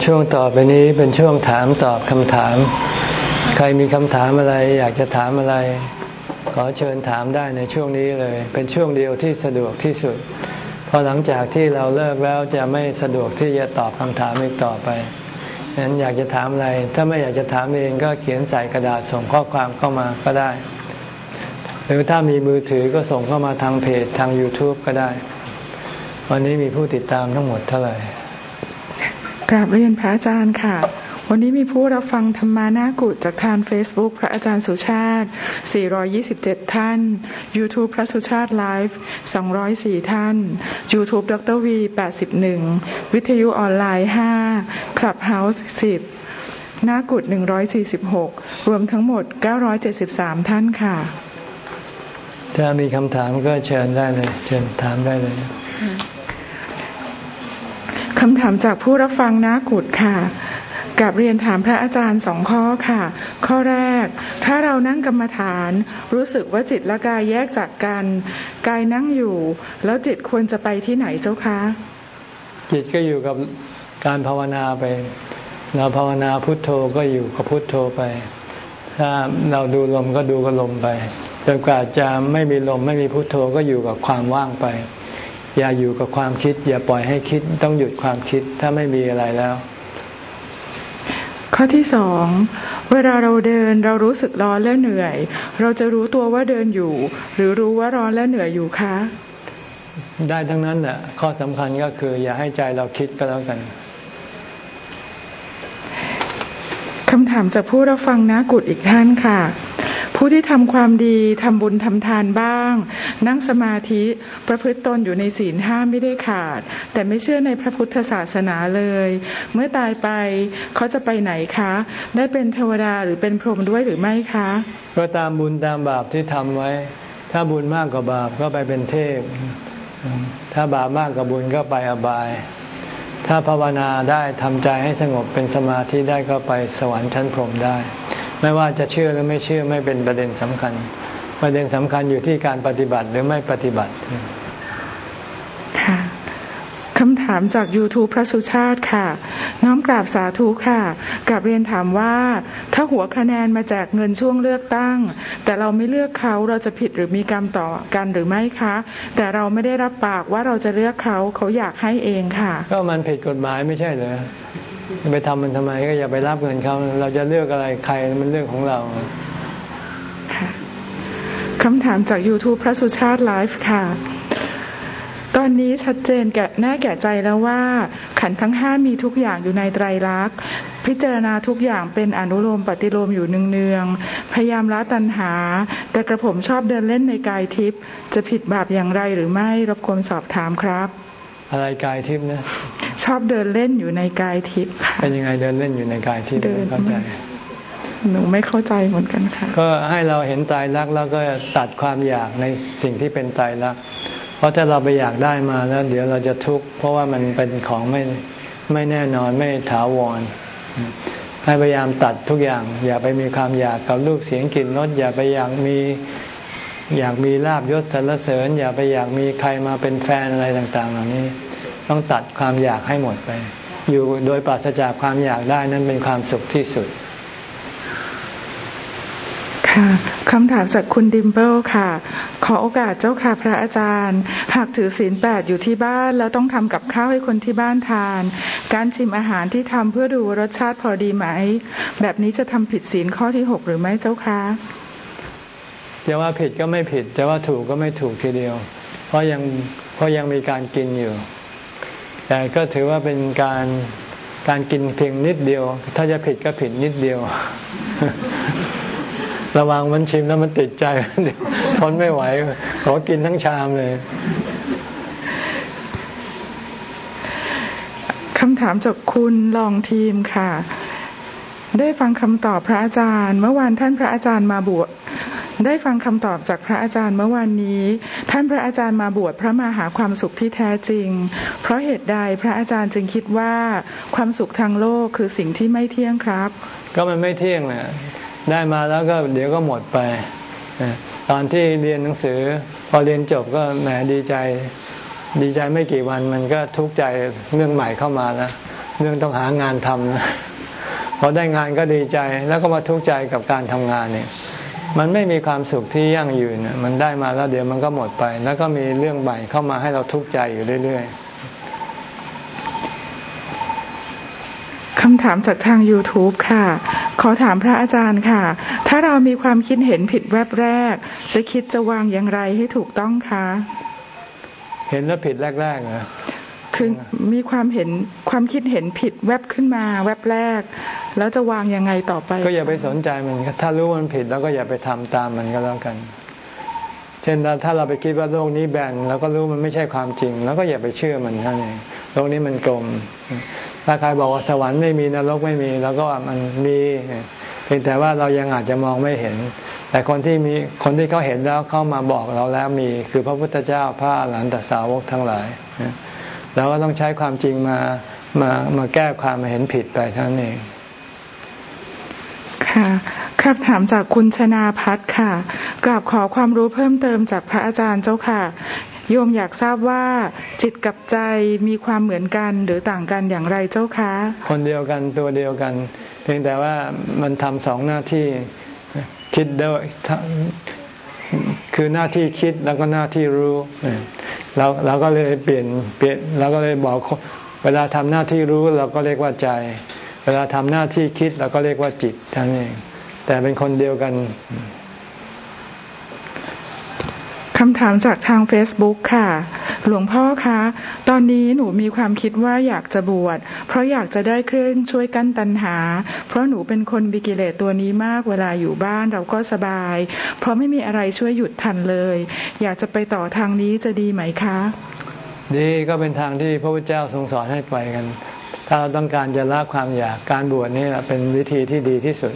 ช่วงต่อไปนี้เป็นช่วงถามตอบคำถาม ใครมีคำถามอะไร อยากจะถามอะไร ขอเชิญถามได้ในช่วงนี้เลย เป็นช่วงเดียวที่สะดวกที่สุดพอหลังจากที่เราเลิกแล้วจะไม่สะดวกที่จะตอบคำถามอีกต่อไปฉะนั้นอยากจะถามอะไร ถ้าไม่อยากจะถามเองก็เขียนใส่กระดาษส่งข้อความเข้ามาก็ได้ หรือถ้ามีมือถือก็ส่งเข้ามาทางเพจทาง YouTube ก็ได้ วันนี้มีผู้ติดตามทั้งหมดเท่าไหร่ กราบเรียนพระอาจารย์ค่ะ วันนี้มีผู้รับฟังธรรมานากุจากทาง Facebook พระอาจารย์สุชาติ 427 ท่าน YouTube พระสุชาติไลฟ์ 204 ท่าน YouTube ดรวี 81 วิทยุออนไลน์ 5 Clubhouse 10 นากุฏ146 รวมทั้งหมด 973 ท่านค่ะ ถ้ามีคำถามก็เชิญได้เลย เชิญถามได้เลย คำถามจากผู้รับฟังนากุฏค่ะกับเรียนถามพระอาจารย์สองข้อค่ะ ข้อแรก ถ้าเรานั่งกรรมฐาน รู้สึกว่าจิตและกายแยกจากกัน กายนั่งอยู่ แล้วจิตควรจะไปที่ไหนเจ้าคะ จิตก็อยู่กับการภาวนาไป เราภาวนาพุทโธก็อยู่กับพุทโธไป ถ้าเราดูลมก็ดูกับลมไปจนกว่าจะไม่มีลมไม่มีพุทโธก็อยู่กับความว่างไป อย่าอยู่กับความคิด อย่าปล่อยให้คิดต้องหยุดความคิดถ้าไม่มีอะไรแล้ว ข้อที่สองเวลาเราเดินเรารู้สึกร้อนและเหนื่อย เราจะรู้ตัวว่าเดินอยู่ หรือรู้ว่าร้อนและเหนื่อยอยู่คะ ได้ทั้งนั้นแหละข้อสำคัญก็คือ อย่าให้ใจเราคิดก็แล้วกันคำถามจากผู้รับฟังนะกุดอีกท่านค่ะ ผู้ที่ทำความดีทำบุญทำทานบ้าง นั่งสมาธิประพฤติตนอยู่ในศีลห้าไม่ได้ขาด แต่ไม่เชื่อในพระพุทธศาสนาเลย เมื่อตายไปเขาจะไปไหนคะ ได้เป็นเทวดาหรือเป็นพรหมด้วยหรือไม่คะ ก็ตามบุญตามบาปที่ทำไว้ ถ้าบุญมากกว่าบาปก็ไปเป็นเทพ ถ้าบาปมากกว่าบุญก็ไปอบาย ถ้าภาวนาได้ทำใจให้สงบเป็นสมาธิได้ก็ไปสวรรค์ชั้นพรหมได้ ไม่ว่าจะเชื่อหรือไม่เชื่อไม่เป็นประเด็นสำคัญ ประเด็นสำคัญอยู่ที่การปฏิบัติหรือไม่ปฏิบัติค่ะคำถามจาก YouTube พระสุชาติค่ะ น้อมกราบสาธุค่ะกราบเรียนถามว่า ถ้าหัวคะแนนมาแจกเงินช่วงเลือกตั้ง แต่เราไม่เลือกเขาเราจะผิดหรือมีกรรมต่อกันหรือไม่คะ แต่เราไม่ได้รับปากว่าเราจะเลือกเขาเขาอยากให้เองค่ะ ก็มันผิดกฎหมายไม่ใช่เหรอ ไปทำมันทำไมก็อย่าไปรับเงินเขาเราจะเลือกอะไรใครมันเรื่องของเราคำถามจาก YouTube พระสุชาติไลฟ์ค่ะ ตอนนี้ชัดเจนแก่แน่แก่ใจแล้วว่า ขันทั้งห้ามีทุกอย่างอยู่ในไตรลักษณ์ พิจารณาทุกอย่างเป็นอนุโลมปฏิโลมอยู่เนืองๆ พยายามละตัณหา แต่กระผมชอบเดินเล่นในกายทิพย์จะผิดบาปอย่างไรหรือไม่รบกวนสอบถามครับ อะไรกายทิพย์นะ ชอบเดินเล่นอยู่ในกายทิพย์ค่ะเป็นยังไงเดินเล่นอยู่ในกายทิพย์เข้าใจหนูไม่เข้าใจเหมือนกันค่ะ ก็ให้เราเห็นตายรักแล้วก็ตัดความอยากในสิ่งที่เป็นตายรัก เพราะถ้าเราไปอยากได้มาแล้ว เดี๋ยวเราจะทุกข์เพราะว่ามันเป็นของไม่ไม่แน่นอนไม่ถาวร ให้พยายามตัดทุกอย่าง อย่าไปมีความอยากกับลูกเสียงกลิ่นรสอย่าไปอยากมี อยากมีลาบยศสรรเสริญ อย่าไปอยากมีใครมาเป็นแฟนอะไรต่าง ๆ เหล่านี้ ต้องตัดความอยากให้หมดไป อยู่โดยปราศจากความอยากได้นั้นเป็นความสุขที่สุด ค่ะคำถามจากคุณดิมเบิลค่ะ ขอโอกาสเจ้าค่ะพระอาจารย์ หากถือศีลแปดอยู่ที่บ้าน แล้วต้องทำกับข้าวให้คนที่บ้านทาน การชิมอาหารที่ทำเพื่อดูรสชาติพอดีไหม แบบนี้จะทำผิดศีลข้อที่หกหรือไม่เจ้าคะ จะว่าผิดก็ไม่ผิด จะว่าถูกก็ไม่ถูกทีเดียว เพราะยังเพราะยังมีการกินอยู่ แต่ก็ถือว่าเป็นการการกินเพียงนิดเดียว ถ้าจะผิดก็ผิดนิดเดียว ระวังมันชิมแล้วมันติดใจ ทนไม่ไหว ขอกินทั้งชามเลยคำถามจากคุณลองทีมค่ะ ได้ฟังคำตอบพระอาจารย์ เมื่อวานท่านพระอาจารย์มาบวช ได้ฟังคำตอบจากพระอาจารย์เมื่อวานนี้ ท่านพระอาจารย์มาบวชพระมาหาความสุขที่แท้จริง เพราะเหตุใดพระอาจารย์จึงคิดว่าความสุขทางโลกคือสิ่งที่ไม่เที่ยงครับ ก็มันไม่เที่ยงแหละได้มาแล้วก็เดี๋ยวก็หมดไป ตอนที่เรียนหนังสือ พอเรียนจบก็แหมดีใจ ดีใจไม่กี่วันมันก็ทุกข์ใจเรื่องใหม่เข้ามาแล้วเรื่องต้องหางานทำนะพอได้งานก็ดีใจแล้วก็มาทุกข์ใจกับการทำงานเนี่ย มันไม่มีความสุขที่ยั่งยืนมันได้มาแล้วเดี๋ยวมันก็หมดไป แล้วก็มีเรื่องใหม่เข้ามาให้เราทุกข์ใจอยู่เรื่อยๆคำถามจากทาง YouTube ค่ะ ขอถามพระอาจารย์ค่ะ ถ้าเรามีความคิดเห็นผิดแวบแรก จะคิดจะวางอย่างไรให้ถูกต้องคะเห็นแล้วผิดแรกๆเหรอ คือมีความเห็นความคิดเห็นผิดแวบขึ้นมา แวบแรก แล้วจะวางยังไงต่อไป ก็อย่าไปสนใจมัน ถ้ารู้มันผิดแล้วก็อย่าไปทำตามมันก็แล้วกัน เช่นถ้าเราไปคิดว่าโลกนี้แบนแล้วก็รู้มันไม่ใช่ความจริง แล้วก็อย่าไปเชื่อมันนั่นเองโลกนี้มันกลมถ้าใครบอกว่าสวรรค์ไม่มีนรกไม่มี แล้วก็มันมีเพียงแต่ว่าเรายังอาจจะมองไม่เห็น แต่คนที่มีคนที่เขาเห็นแล้วเข้ามาบอกเราแล้วมี คือพระพุทธเจ้าพระอรหันตสาวกทั้งหลาย เราก็ต้องใช้ความจริงมามามาแก้ความมาเห็นผิดไปเท่านั้นเอง ค่ะคำถามจากคุณชนาพัฒค่ะกราบขอความรู้เพิ่มเติมจากพระอาจารย์เจ้าค่ะ โยมอยากทราบว่าจิตกับใจมีความเหมือนกันหรือต่างกันอย่างไรเจ้าคะ คนเดียวกันตัวเดียวกัน เพียงแต่ว่ามันทำสองหน้าที่คิดด้วย คือหน้าที่คิดแล้วก็หน้าที่รู้เราเราก็เลยเปลี่ยนเปลี่ยนเราก็เลยบอกเวลาทำหน้าที่รู้เราก็เรียกว่าใจ เวลาทำหน้าที่คิดเราก็เรียกว่าจิตท่านเองแต่เป็นคนเดียวกัน คำถามจากทาง Facebook ค่ะ หลวงพ่อคะ ตอนนี้หนูมีความคิดว่าอยากจะบวช เพราะอยากจะได้เครื่องช่วยกั้นตัณหา เพราะหนูเป็นคนบิกิเลตตัวนี้มากเวลาอยู่บ้านเราก็สบาย เพราะไม่มีอะไรช่วยหยุดทันเลย อยากจะไปต่อทางนี้จะดีไหมคะ ดีก็เป็นทางที่พระพุทธเจ้าทรงสอนให้ไปกัน ถ้าเราต้องการจะละความอยากการบวชนี่เป็นวิธีที่ดีที่สุด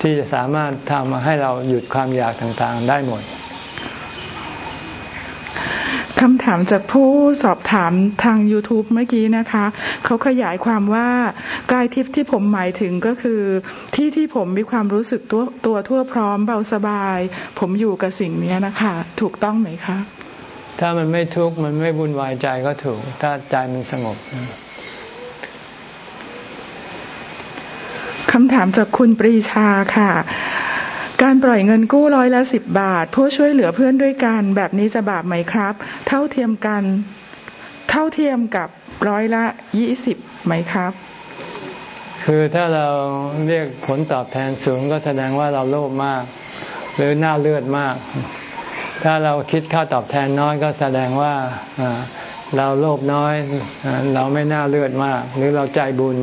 ที่จะสามารถทำให้เราหยุดความอยากต่างๆ ได้หมด คำถามจากผู้สอบถามทาง YouTube เมื่อกี้นะคะ เขาขยายความว่ากายทิพย์ที่ผมหมายถึงก็คือที่ที่ผมมีความรู้สึกตัวตัวทั่วพร้อมเบาสบาย ผมอยู่กับสิ่งนี้นะคะ ถูกต้องไหมคะ ถ้ามันไม่ทุกข์มันไม่วุ่นวายใจก็ถูก ถ้าใจมันสงบคำถามจากคุณปรีชาค่ะ การปล่อยเงินกู้ร้อยละสิบบาทเพื่อช่วยเหลือเพื่อนด้วยกันแบบนี้จะบาปไหมครับ เท่าเทียมกัน เท่าเทียมกับร้อยละยี่สิบไหมครับ คือถ้าเราเรียกผลตอบแทนสูงก็แสดงว่าเราโลภมาก หรือหน้าเลือดมาก ถ้าเราคิดค่าตอบแทนน้อยก็แสดงว่าเราโลภน้อยเราไม่น่าเลือดมาก หรือเราใจบุญ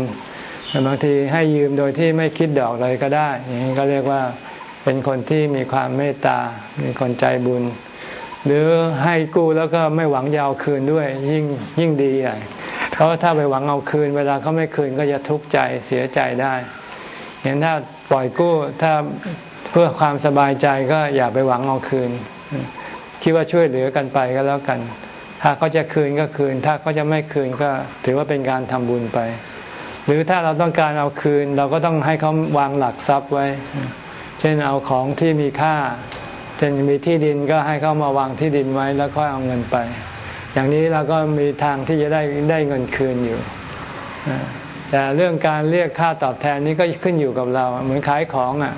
บางทีให้ยืมโดยที่ไม่คิดดอกเลยก็ได้อย่างนี้ก็เรียกว่า เป็นคนที่มีความเมตตา มีคนใจบุญ หรือให้กู้แล้วก็ไม่หวังยาวคืนด้วย ยิ่งยิ่งดีใหญ่เพราะถ้าไปหวังเอาคืน เวลาเขาไม่คืนก็จะทุกข์ใจเสียใจได้เห็นถ้าปล่อยกู้ถ้าเพื่อความสบายใจก็อย่าไปหวังเอาคืน คิดว่าช่วยเหลือกันไปก็แล้วกัน ถ้าเขาจะคืนก็คืน ถ้าเขาจะไม่คืนก็ถือว่าเป็นการทำบุญไป หรือถ้าเราต้องการเอาคืน เราก็ต้องให้เขาวางหลักทรัพย์ไว้ ช่นเอาของที่มีค่าเช่นมีที่ดินก็ให้เขามาวางที่ดินไว้แล้วค่อยเอาเงินไป อย่างนี้เราก็มีทางที่จะได้ได้เงินคืนอยู่แต่เรื่องการเรียกค่าตอบแทนนี้ก็ขึ้นอยู่กับเรา เหมือนขายของอะ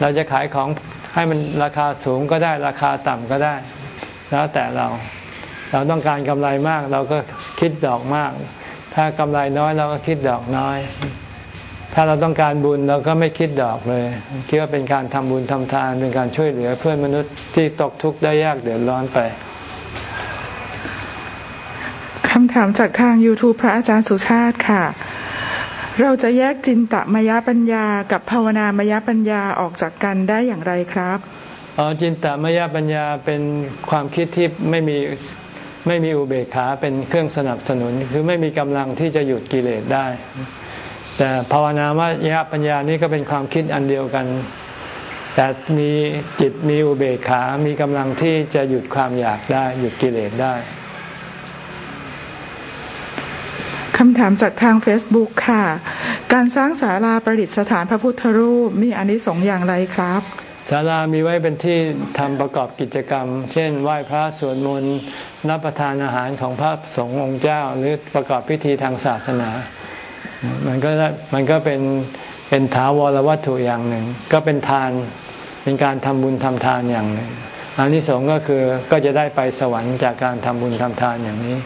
เราจะขายของให้มันราคาสูงก็ได้ราคาต่ำก็ได้ แล้วแต่เรา เราต้องการกำไรมาก เราก็คิดดอกมาก ถ้ากำไรน้อยเราก็คิดดอกน้อย ถ้าเราต้องการบุญเราก็ไม่คิดดอกเลยคิดว่าเป็นการทำบุญทำทานเป็นการช่วยเหลือเพื่อนมนุษย์ที่ตกทุกข์ได้ยากเดือดร้อนไปคำถามจากทาง YouTube พระอาจารย์สุชาติค่ะ เราจะแยกจินตมยปัญญากับภาวนามยปัญญาออกจากกันได้อย่างไรครับอ๋อจินตมยปัญญาเป็นความคิดที่ไม่มีไม่มีอุเบกขาเป็นเครื่องสนับสนุน คือไม่มีกำลังที่จะหยุดกิเลสได้ แต่ภาวนามยปัญญานี้ก็เป็นความคิดอันเดียวกัน แต่มีจิตมีอุเบกขา มีกำลังที่จะหยุดความอยากได้ หยุดกิเลสได้คำถามจากทาง Facebook ค่ะ การสร้างศาลาประดิษฐานพระพุทธรูปมีอนนิสงส์อย่างไรครับศาลามีไว้เป็นที่ทำประกอบกิจกรรม เช่น ไหว้พระสวดมนต์รับประทานอาหารของพระสงฆ์องค์เจ้า หรือประกอบพิธีทางศาสนา มันก็มันก็เป็นเป็นถาวรวัตถุอย่างหนึ่ง ก็เป็นทานเป็นการทำบุญทำทานอย่างหนึ่งอันที่สองก็คือก็จะได้ไปสวรรค์จากการทำบุญทำทานอย่างนี้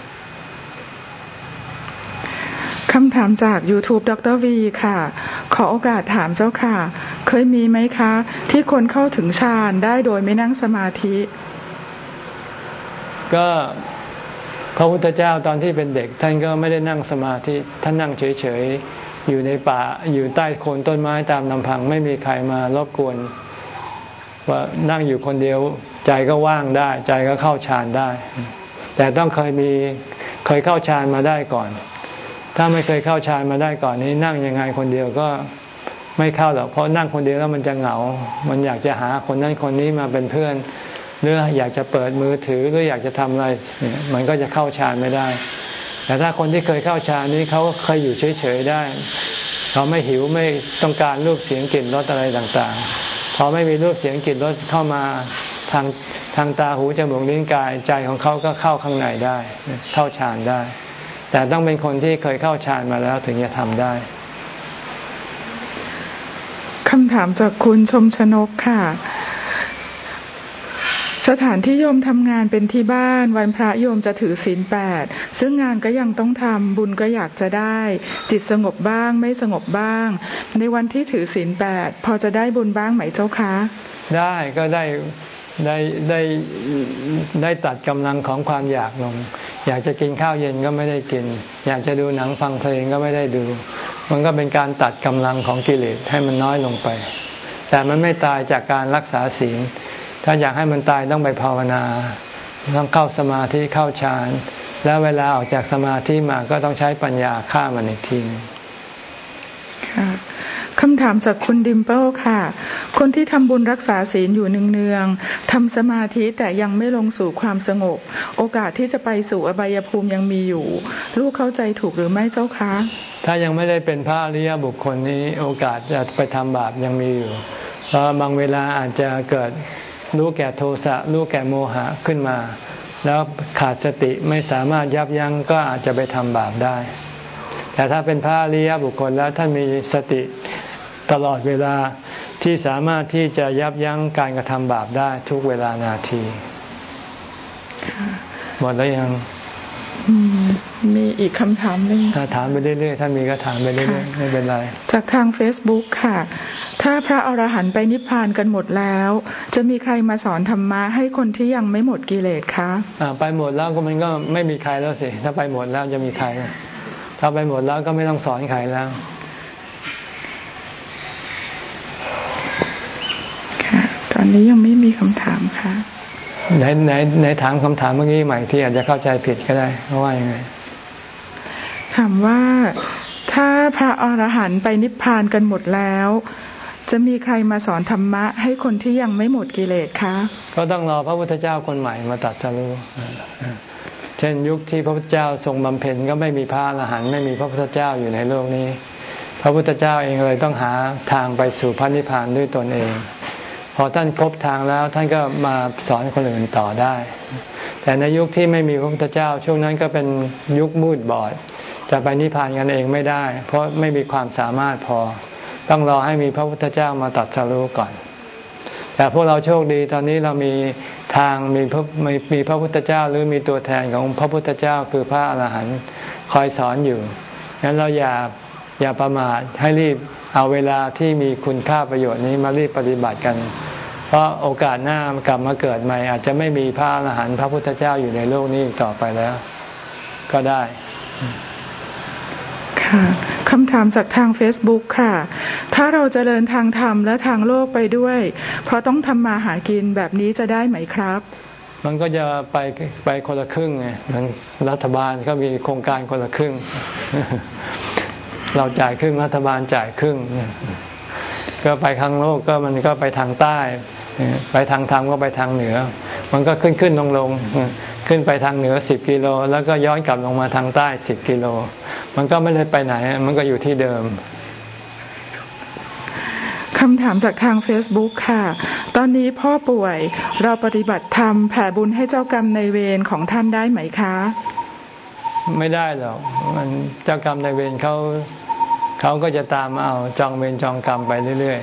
คำถามจาก YouTube ดรวีค่ะ ขอโอกาสถามเจ้าค่ะ เคยมีไหมคะ ที่คนเข้าถึงฌานได้โดยไม่นั่งสมาธิ ก็ พระพุทธเจ้าตอนที่เป็นเด็ก ท่านก็ไม่ได้นั่งสมาธิท่านนั่งเฉยๆอยู่ในป่าอยู่ใต้โคนต้นไม้ตามลำพังไม่มีใครมารบกวนว่านั่งอยู่คนเดียวใจก็ว่างได้ ใจก็เข้าฌานได้ แต่ต้องเคยมีเคยเข้าฌานมาได้ก่อน ถ้าไม่เคยเข้าฌานมาได้ก่อนนี้ นั่งยังไงคนเดียวก็ไม่เข้าหรอกเพราะนั่งคนเดียวแล้วมันจะเหงา มันอยากจะหาคนนั้นคนนี้มาเป็นเพื่อน หรืออยากจะเปิดมือถือหรืออยากจะทำอะไร มันก็จะเข้าฌานไม่ได้ แต่ถ้าคนที่เคยเข้าฌานนี้เขาก็เคยอยู่เฉยๆได้เขาไม่หิวไม่ต้องการรูปเสียงกลิ่นรสอะไรต่างๆพอไม่มีรูปเสียงกลิ่นรสเข้ามาทางทางตาหูจมูกลิ้นกายใจของเขาก็เข้าข้างในได้ เข้าฌานได้ แต่ต้องเป็นคนที่เคยเข้าฌานมาแล้วถึงจะทำได้คำถามจากคุณชมชนกค่ะ สถานที่โยมทำงานเป็นที่บ้านวันพระโยมจะถือศีลแปดซึ่งงานก็ยังต้องทำบุญก็อยากจะได้ จิตสงบบ้างไม่สงบบ้าง ในวันที่ถือศีลแปดพอจะได้บุญบ้างไหมเจ้าคะ ได้ก็ได้ได้ได้ได้ตัดกำลังของความอยากลง อยากจะกินข้าวเย็นก็ไม่ได้กิน อยากจะดูหนังฟังเพลงก็ไม่ได้ดู มันก็เป็นการตัดกำลังของกิเลสให้มันน้อยลงไป แต่มันไม่ตายจากการรักษาศีล ถ้าอยากให้มันตายต้องไปภาวนา ต้องเข้าสมาธิเข้าฌาน แล้วเวลาออกจากสมาธิมาก็ต้องใช้ปัญญาฆ่ามันอีกทีค่ะคำถามจากคุณดิมเปิลค่ะ คนที่ทำบุญรักษาศีลอยู่เนืองๆทำสมาธิแต่ยังไม่ลงสู่ความสงบ โอกาสที่จะไปสู่อบายภูมิยังมีอยู่ ลูกเข้าใจถูกหรือไม่เจ้าคะ ถ้ายังไม่ได้เป็นพระอริยบุคคลนี้ โอกาสจะไปทำบาปยังมีอยู่เพราะบางเวลาอาจจะเกิด รู้แก่โทสะรู้แก่โมหะขึ้นมา แล้วขาดสติไม่สามารถยับยั้งก็อาจจะไปทำบาปได้ แต่ถ้าเป็นพระอริยบุคคลแล้วท่านมีสติตลอดเวลาที่สามารถที่จะยับยั้งการกระทำบาปได้ทุกเวลานาที หมดแล้วยังมีอีกคำถามหนึ่งถ้าถามไปเรื่อยๆ ถ้ามีก็ถามไปเรื่อยๆ ไม่เป็นไร จากทางเฟซบุ๊กค่ะ ถ้าพระอรหันต์ไปนิพพานกันหมดแล้ว จะมีใครมาสอนธรรมะให้คนที่ยังไม่หมดกิเลสคะอ่าไปหมดแล้วก็มันก็ไม่มีใครแล้วสิถ้าไปหมดแล้วจะมีใครถ้าไปหมดแล้วก็ไม่ต้องสอนใครแล้วอนนี้ยังไม่มีคำถามค่ะไหนไหนไหนถามคำถามเมื่อกี้ใหม่ที่อาจจะเข้าใจผิดก็ได้เพราะว่ายังไงถามว่าถ้าพระอรหันต์ไปนิพพานกันหมดแล้ว จะมีใครมาสอนธรรมะ ให้คนที่ยังไม่หมดกิเลสคะ ก็ต้องรอพระพุทธเจ้าคนใหม่มาตัดสรู้เช่นยุคที่พระพุทธเจ้าทรงบำเพ็ญก็ไม่มีพระอรหันต์ไม่มีพระพุทธเจ้าอยู่ในโลกนี้ พระพุทธเจ้าเองเลยต้องหาทางไปสู่พระนิพพานด้วยตนเอง พอท่านพบทางแล้วท่านก็มาสอนคนอื่นต่อได้ แต่ในยุคที่ไม่มีพระพุทธเจ้า ช่วงนั้นก็เป็นยุคมืดบอด จะไปนิพพานกันเองไม่ได้ เพราะไม่มีความสามารถพอ ต้องรอให้มีพระพุทธเจ้ามาตัดสรู้ก่อน แต่พวกเราโชคดีตอนนี้เรามีทางมีพระมีมีพระพุทธเจ้าหรือมีตัวแทนของพระพุทธเจ้าคือพระอรหันต์คอยสอนอยู่งั้นเราอย่าอย่าประมาทให้รีบเอาเวลาที่มีคุณค่าประโยชน์นี้มารีบปฏิบัติกัน เพราะโอกาสหน้ากลับมาเกิดใหม่ อาจจะไม่มีพระอรหันต์พระพุทธเจ้าอยู่ในโลกนี้ต่อไปแล้ว ก็ได้ ค่ะคำถามจากทาง Facebook ค่ะ ถ้าเราจเจริญทางธรรมและทางโลกไปด้วย เพราะต้องทำมาหากินแบบนี้จะได้ไหมครับ มันก็จะไปไปคนละครึ่งไงรัฐบาลก็มีโครงการคนละครึ่ง เราจ่ายครึ่งรัฐบาลจ่ายครึ่ง ก็ไปทางโลกก็มันก็ไปทางใต้ ไปทางธรรมก็ไปทางเหนือ มันก็ขึ้นขึ้นลงลงขึ้นไปทางเหนือสิบกิโล แล้วก็ย้อนกลับลงมาทางใต้สิบกิโล มันก็ไม่ได้ไปไหน มันก็อยู่ที่เดิมคำถามจากทาง Facebook ค่ะ ตอนนี้พ่อป่วย เราปฏิบัติธรรมแผ่บุญให้เจ้ากรรมในเวรของท่านได้ไหมคะ ไม่ได้หรอก มันเจ้ากรรมในเวรเขาเขาก็จะตามเอาจองเวรจองกรรมไปเรื่อย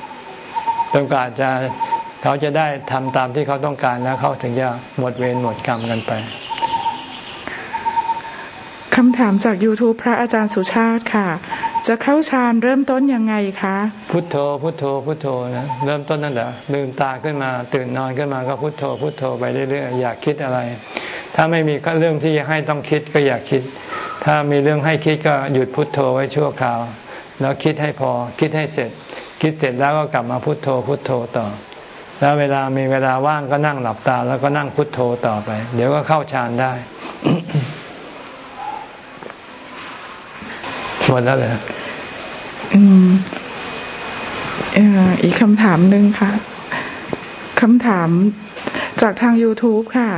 ๆจนกว่าจะเขาจะได้ทำตามที่เขาต้องการแล้วเขาถึงจะหมดเวรหมดกรรมกันไปคำถามจาก YouTube พระอาจารย์สุชาติค่ะ จะเข้าฌานเริ่มต้นยังไงคะ พุทโธ พุทโธ พุทโธนะเริ่มต้นนั่นแหละลืมตาขึ้นมา ตื่นนอนขึ้นมาก็พุทโธ พุทโธไปเรื่อยๆอยากคิดอะไร ถ้าไม่มีเรื่องที่ให้ต้องคิดก็อยากคิด ถ้ามีเรื่องให้คิดก็หยุดพุทโธไว้ชั่วคราว แล้วคิดให้พอคิดให้เสร็จ คิดเสร็จแล้วก็กลับมาพุทโธ พุทโธต่อ แล้วเวลามีเวลาว่างก็นั่งหลับตา แล้วก็นั่งพุทโธต่อไป เดี๋ยวก็เข้าฌานได้ หมดแล้วเหรออืมเอ่ออีกคำถามหนึ่งค่ะคำถามจากทาง YouTube ค่ะ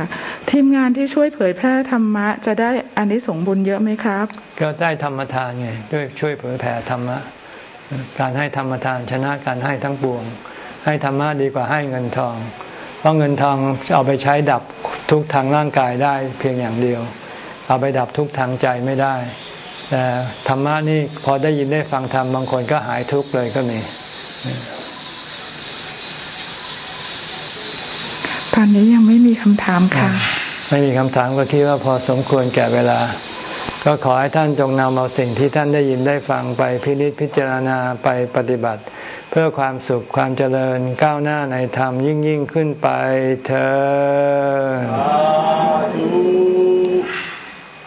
ทีมงานที่ช่วยเผยแพร่ธรรมะ จะได้อันนี้สงบุญเยอะไหมครับ ก็ได้ธรรมทานไงด้วยช่วยเผยแผ่ธรรมะ การให้ธรรมทานชนะการให้ทั้งปวง ให้ธรรมะดีกว่าให้เงินทอง เพราะเงินทองเอาไปใช้ดับทุกทางร่างกายได้เพียงอย่างเดียว เอาไปดับทุกทางใจไม่ได้ แต่ธรรมะนี่พอได้ยินได้ฟังธรรมบางคนก็หายทุกข์เลยก็มีตอนนี้ยังไม่มีคำถามค่ะ ไม่มีคำถามก็คิดว่าพอสมควรแก่เวลา ก็ขอให้ท่านจงนำเอาสิ่งที่ท่านได้ยินได้ฟังไปพินิจพิจารณาไปปฏิบัติ เพื่อความสุขความเจริญก้าวหน้าในธรรมยิ่งยิ่งขึ้นไปเธอ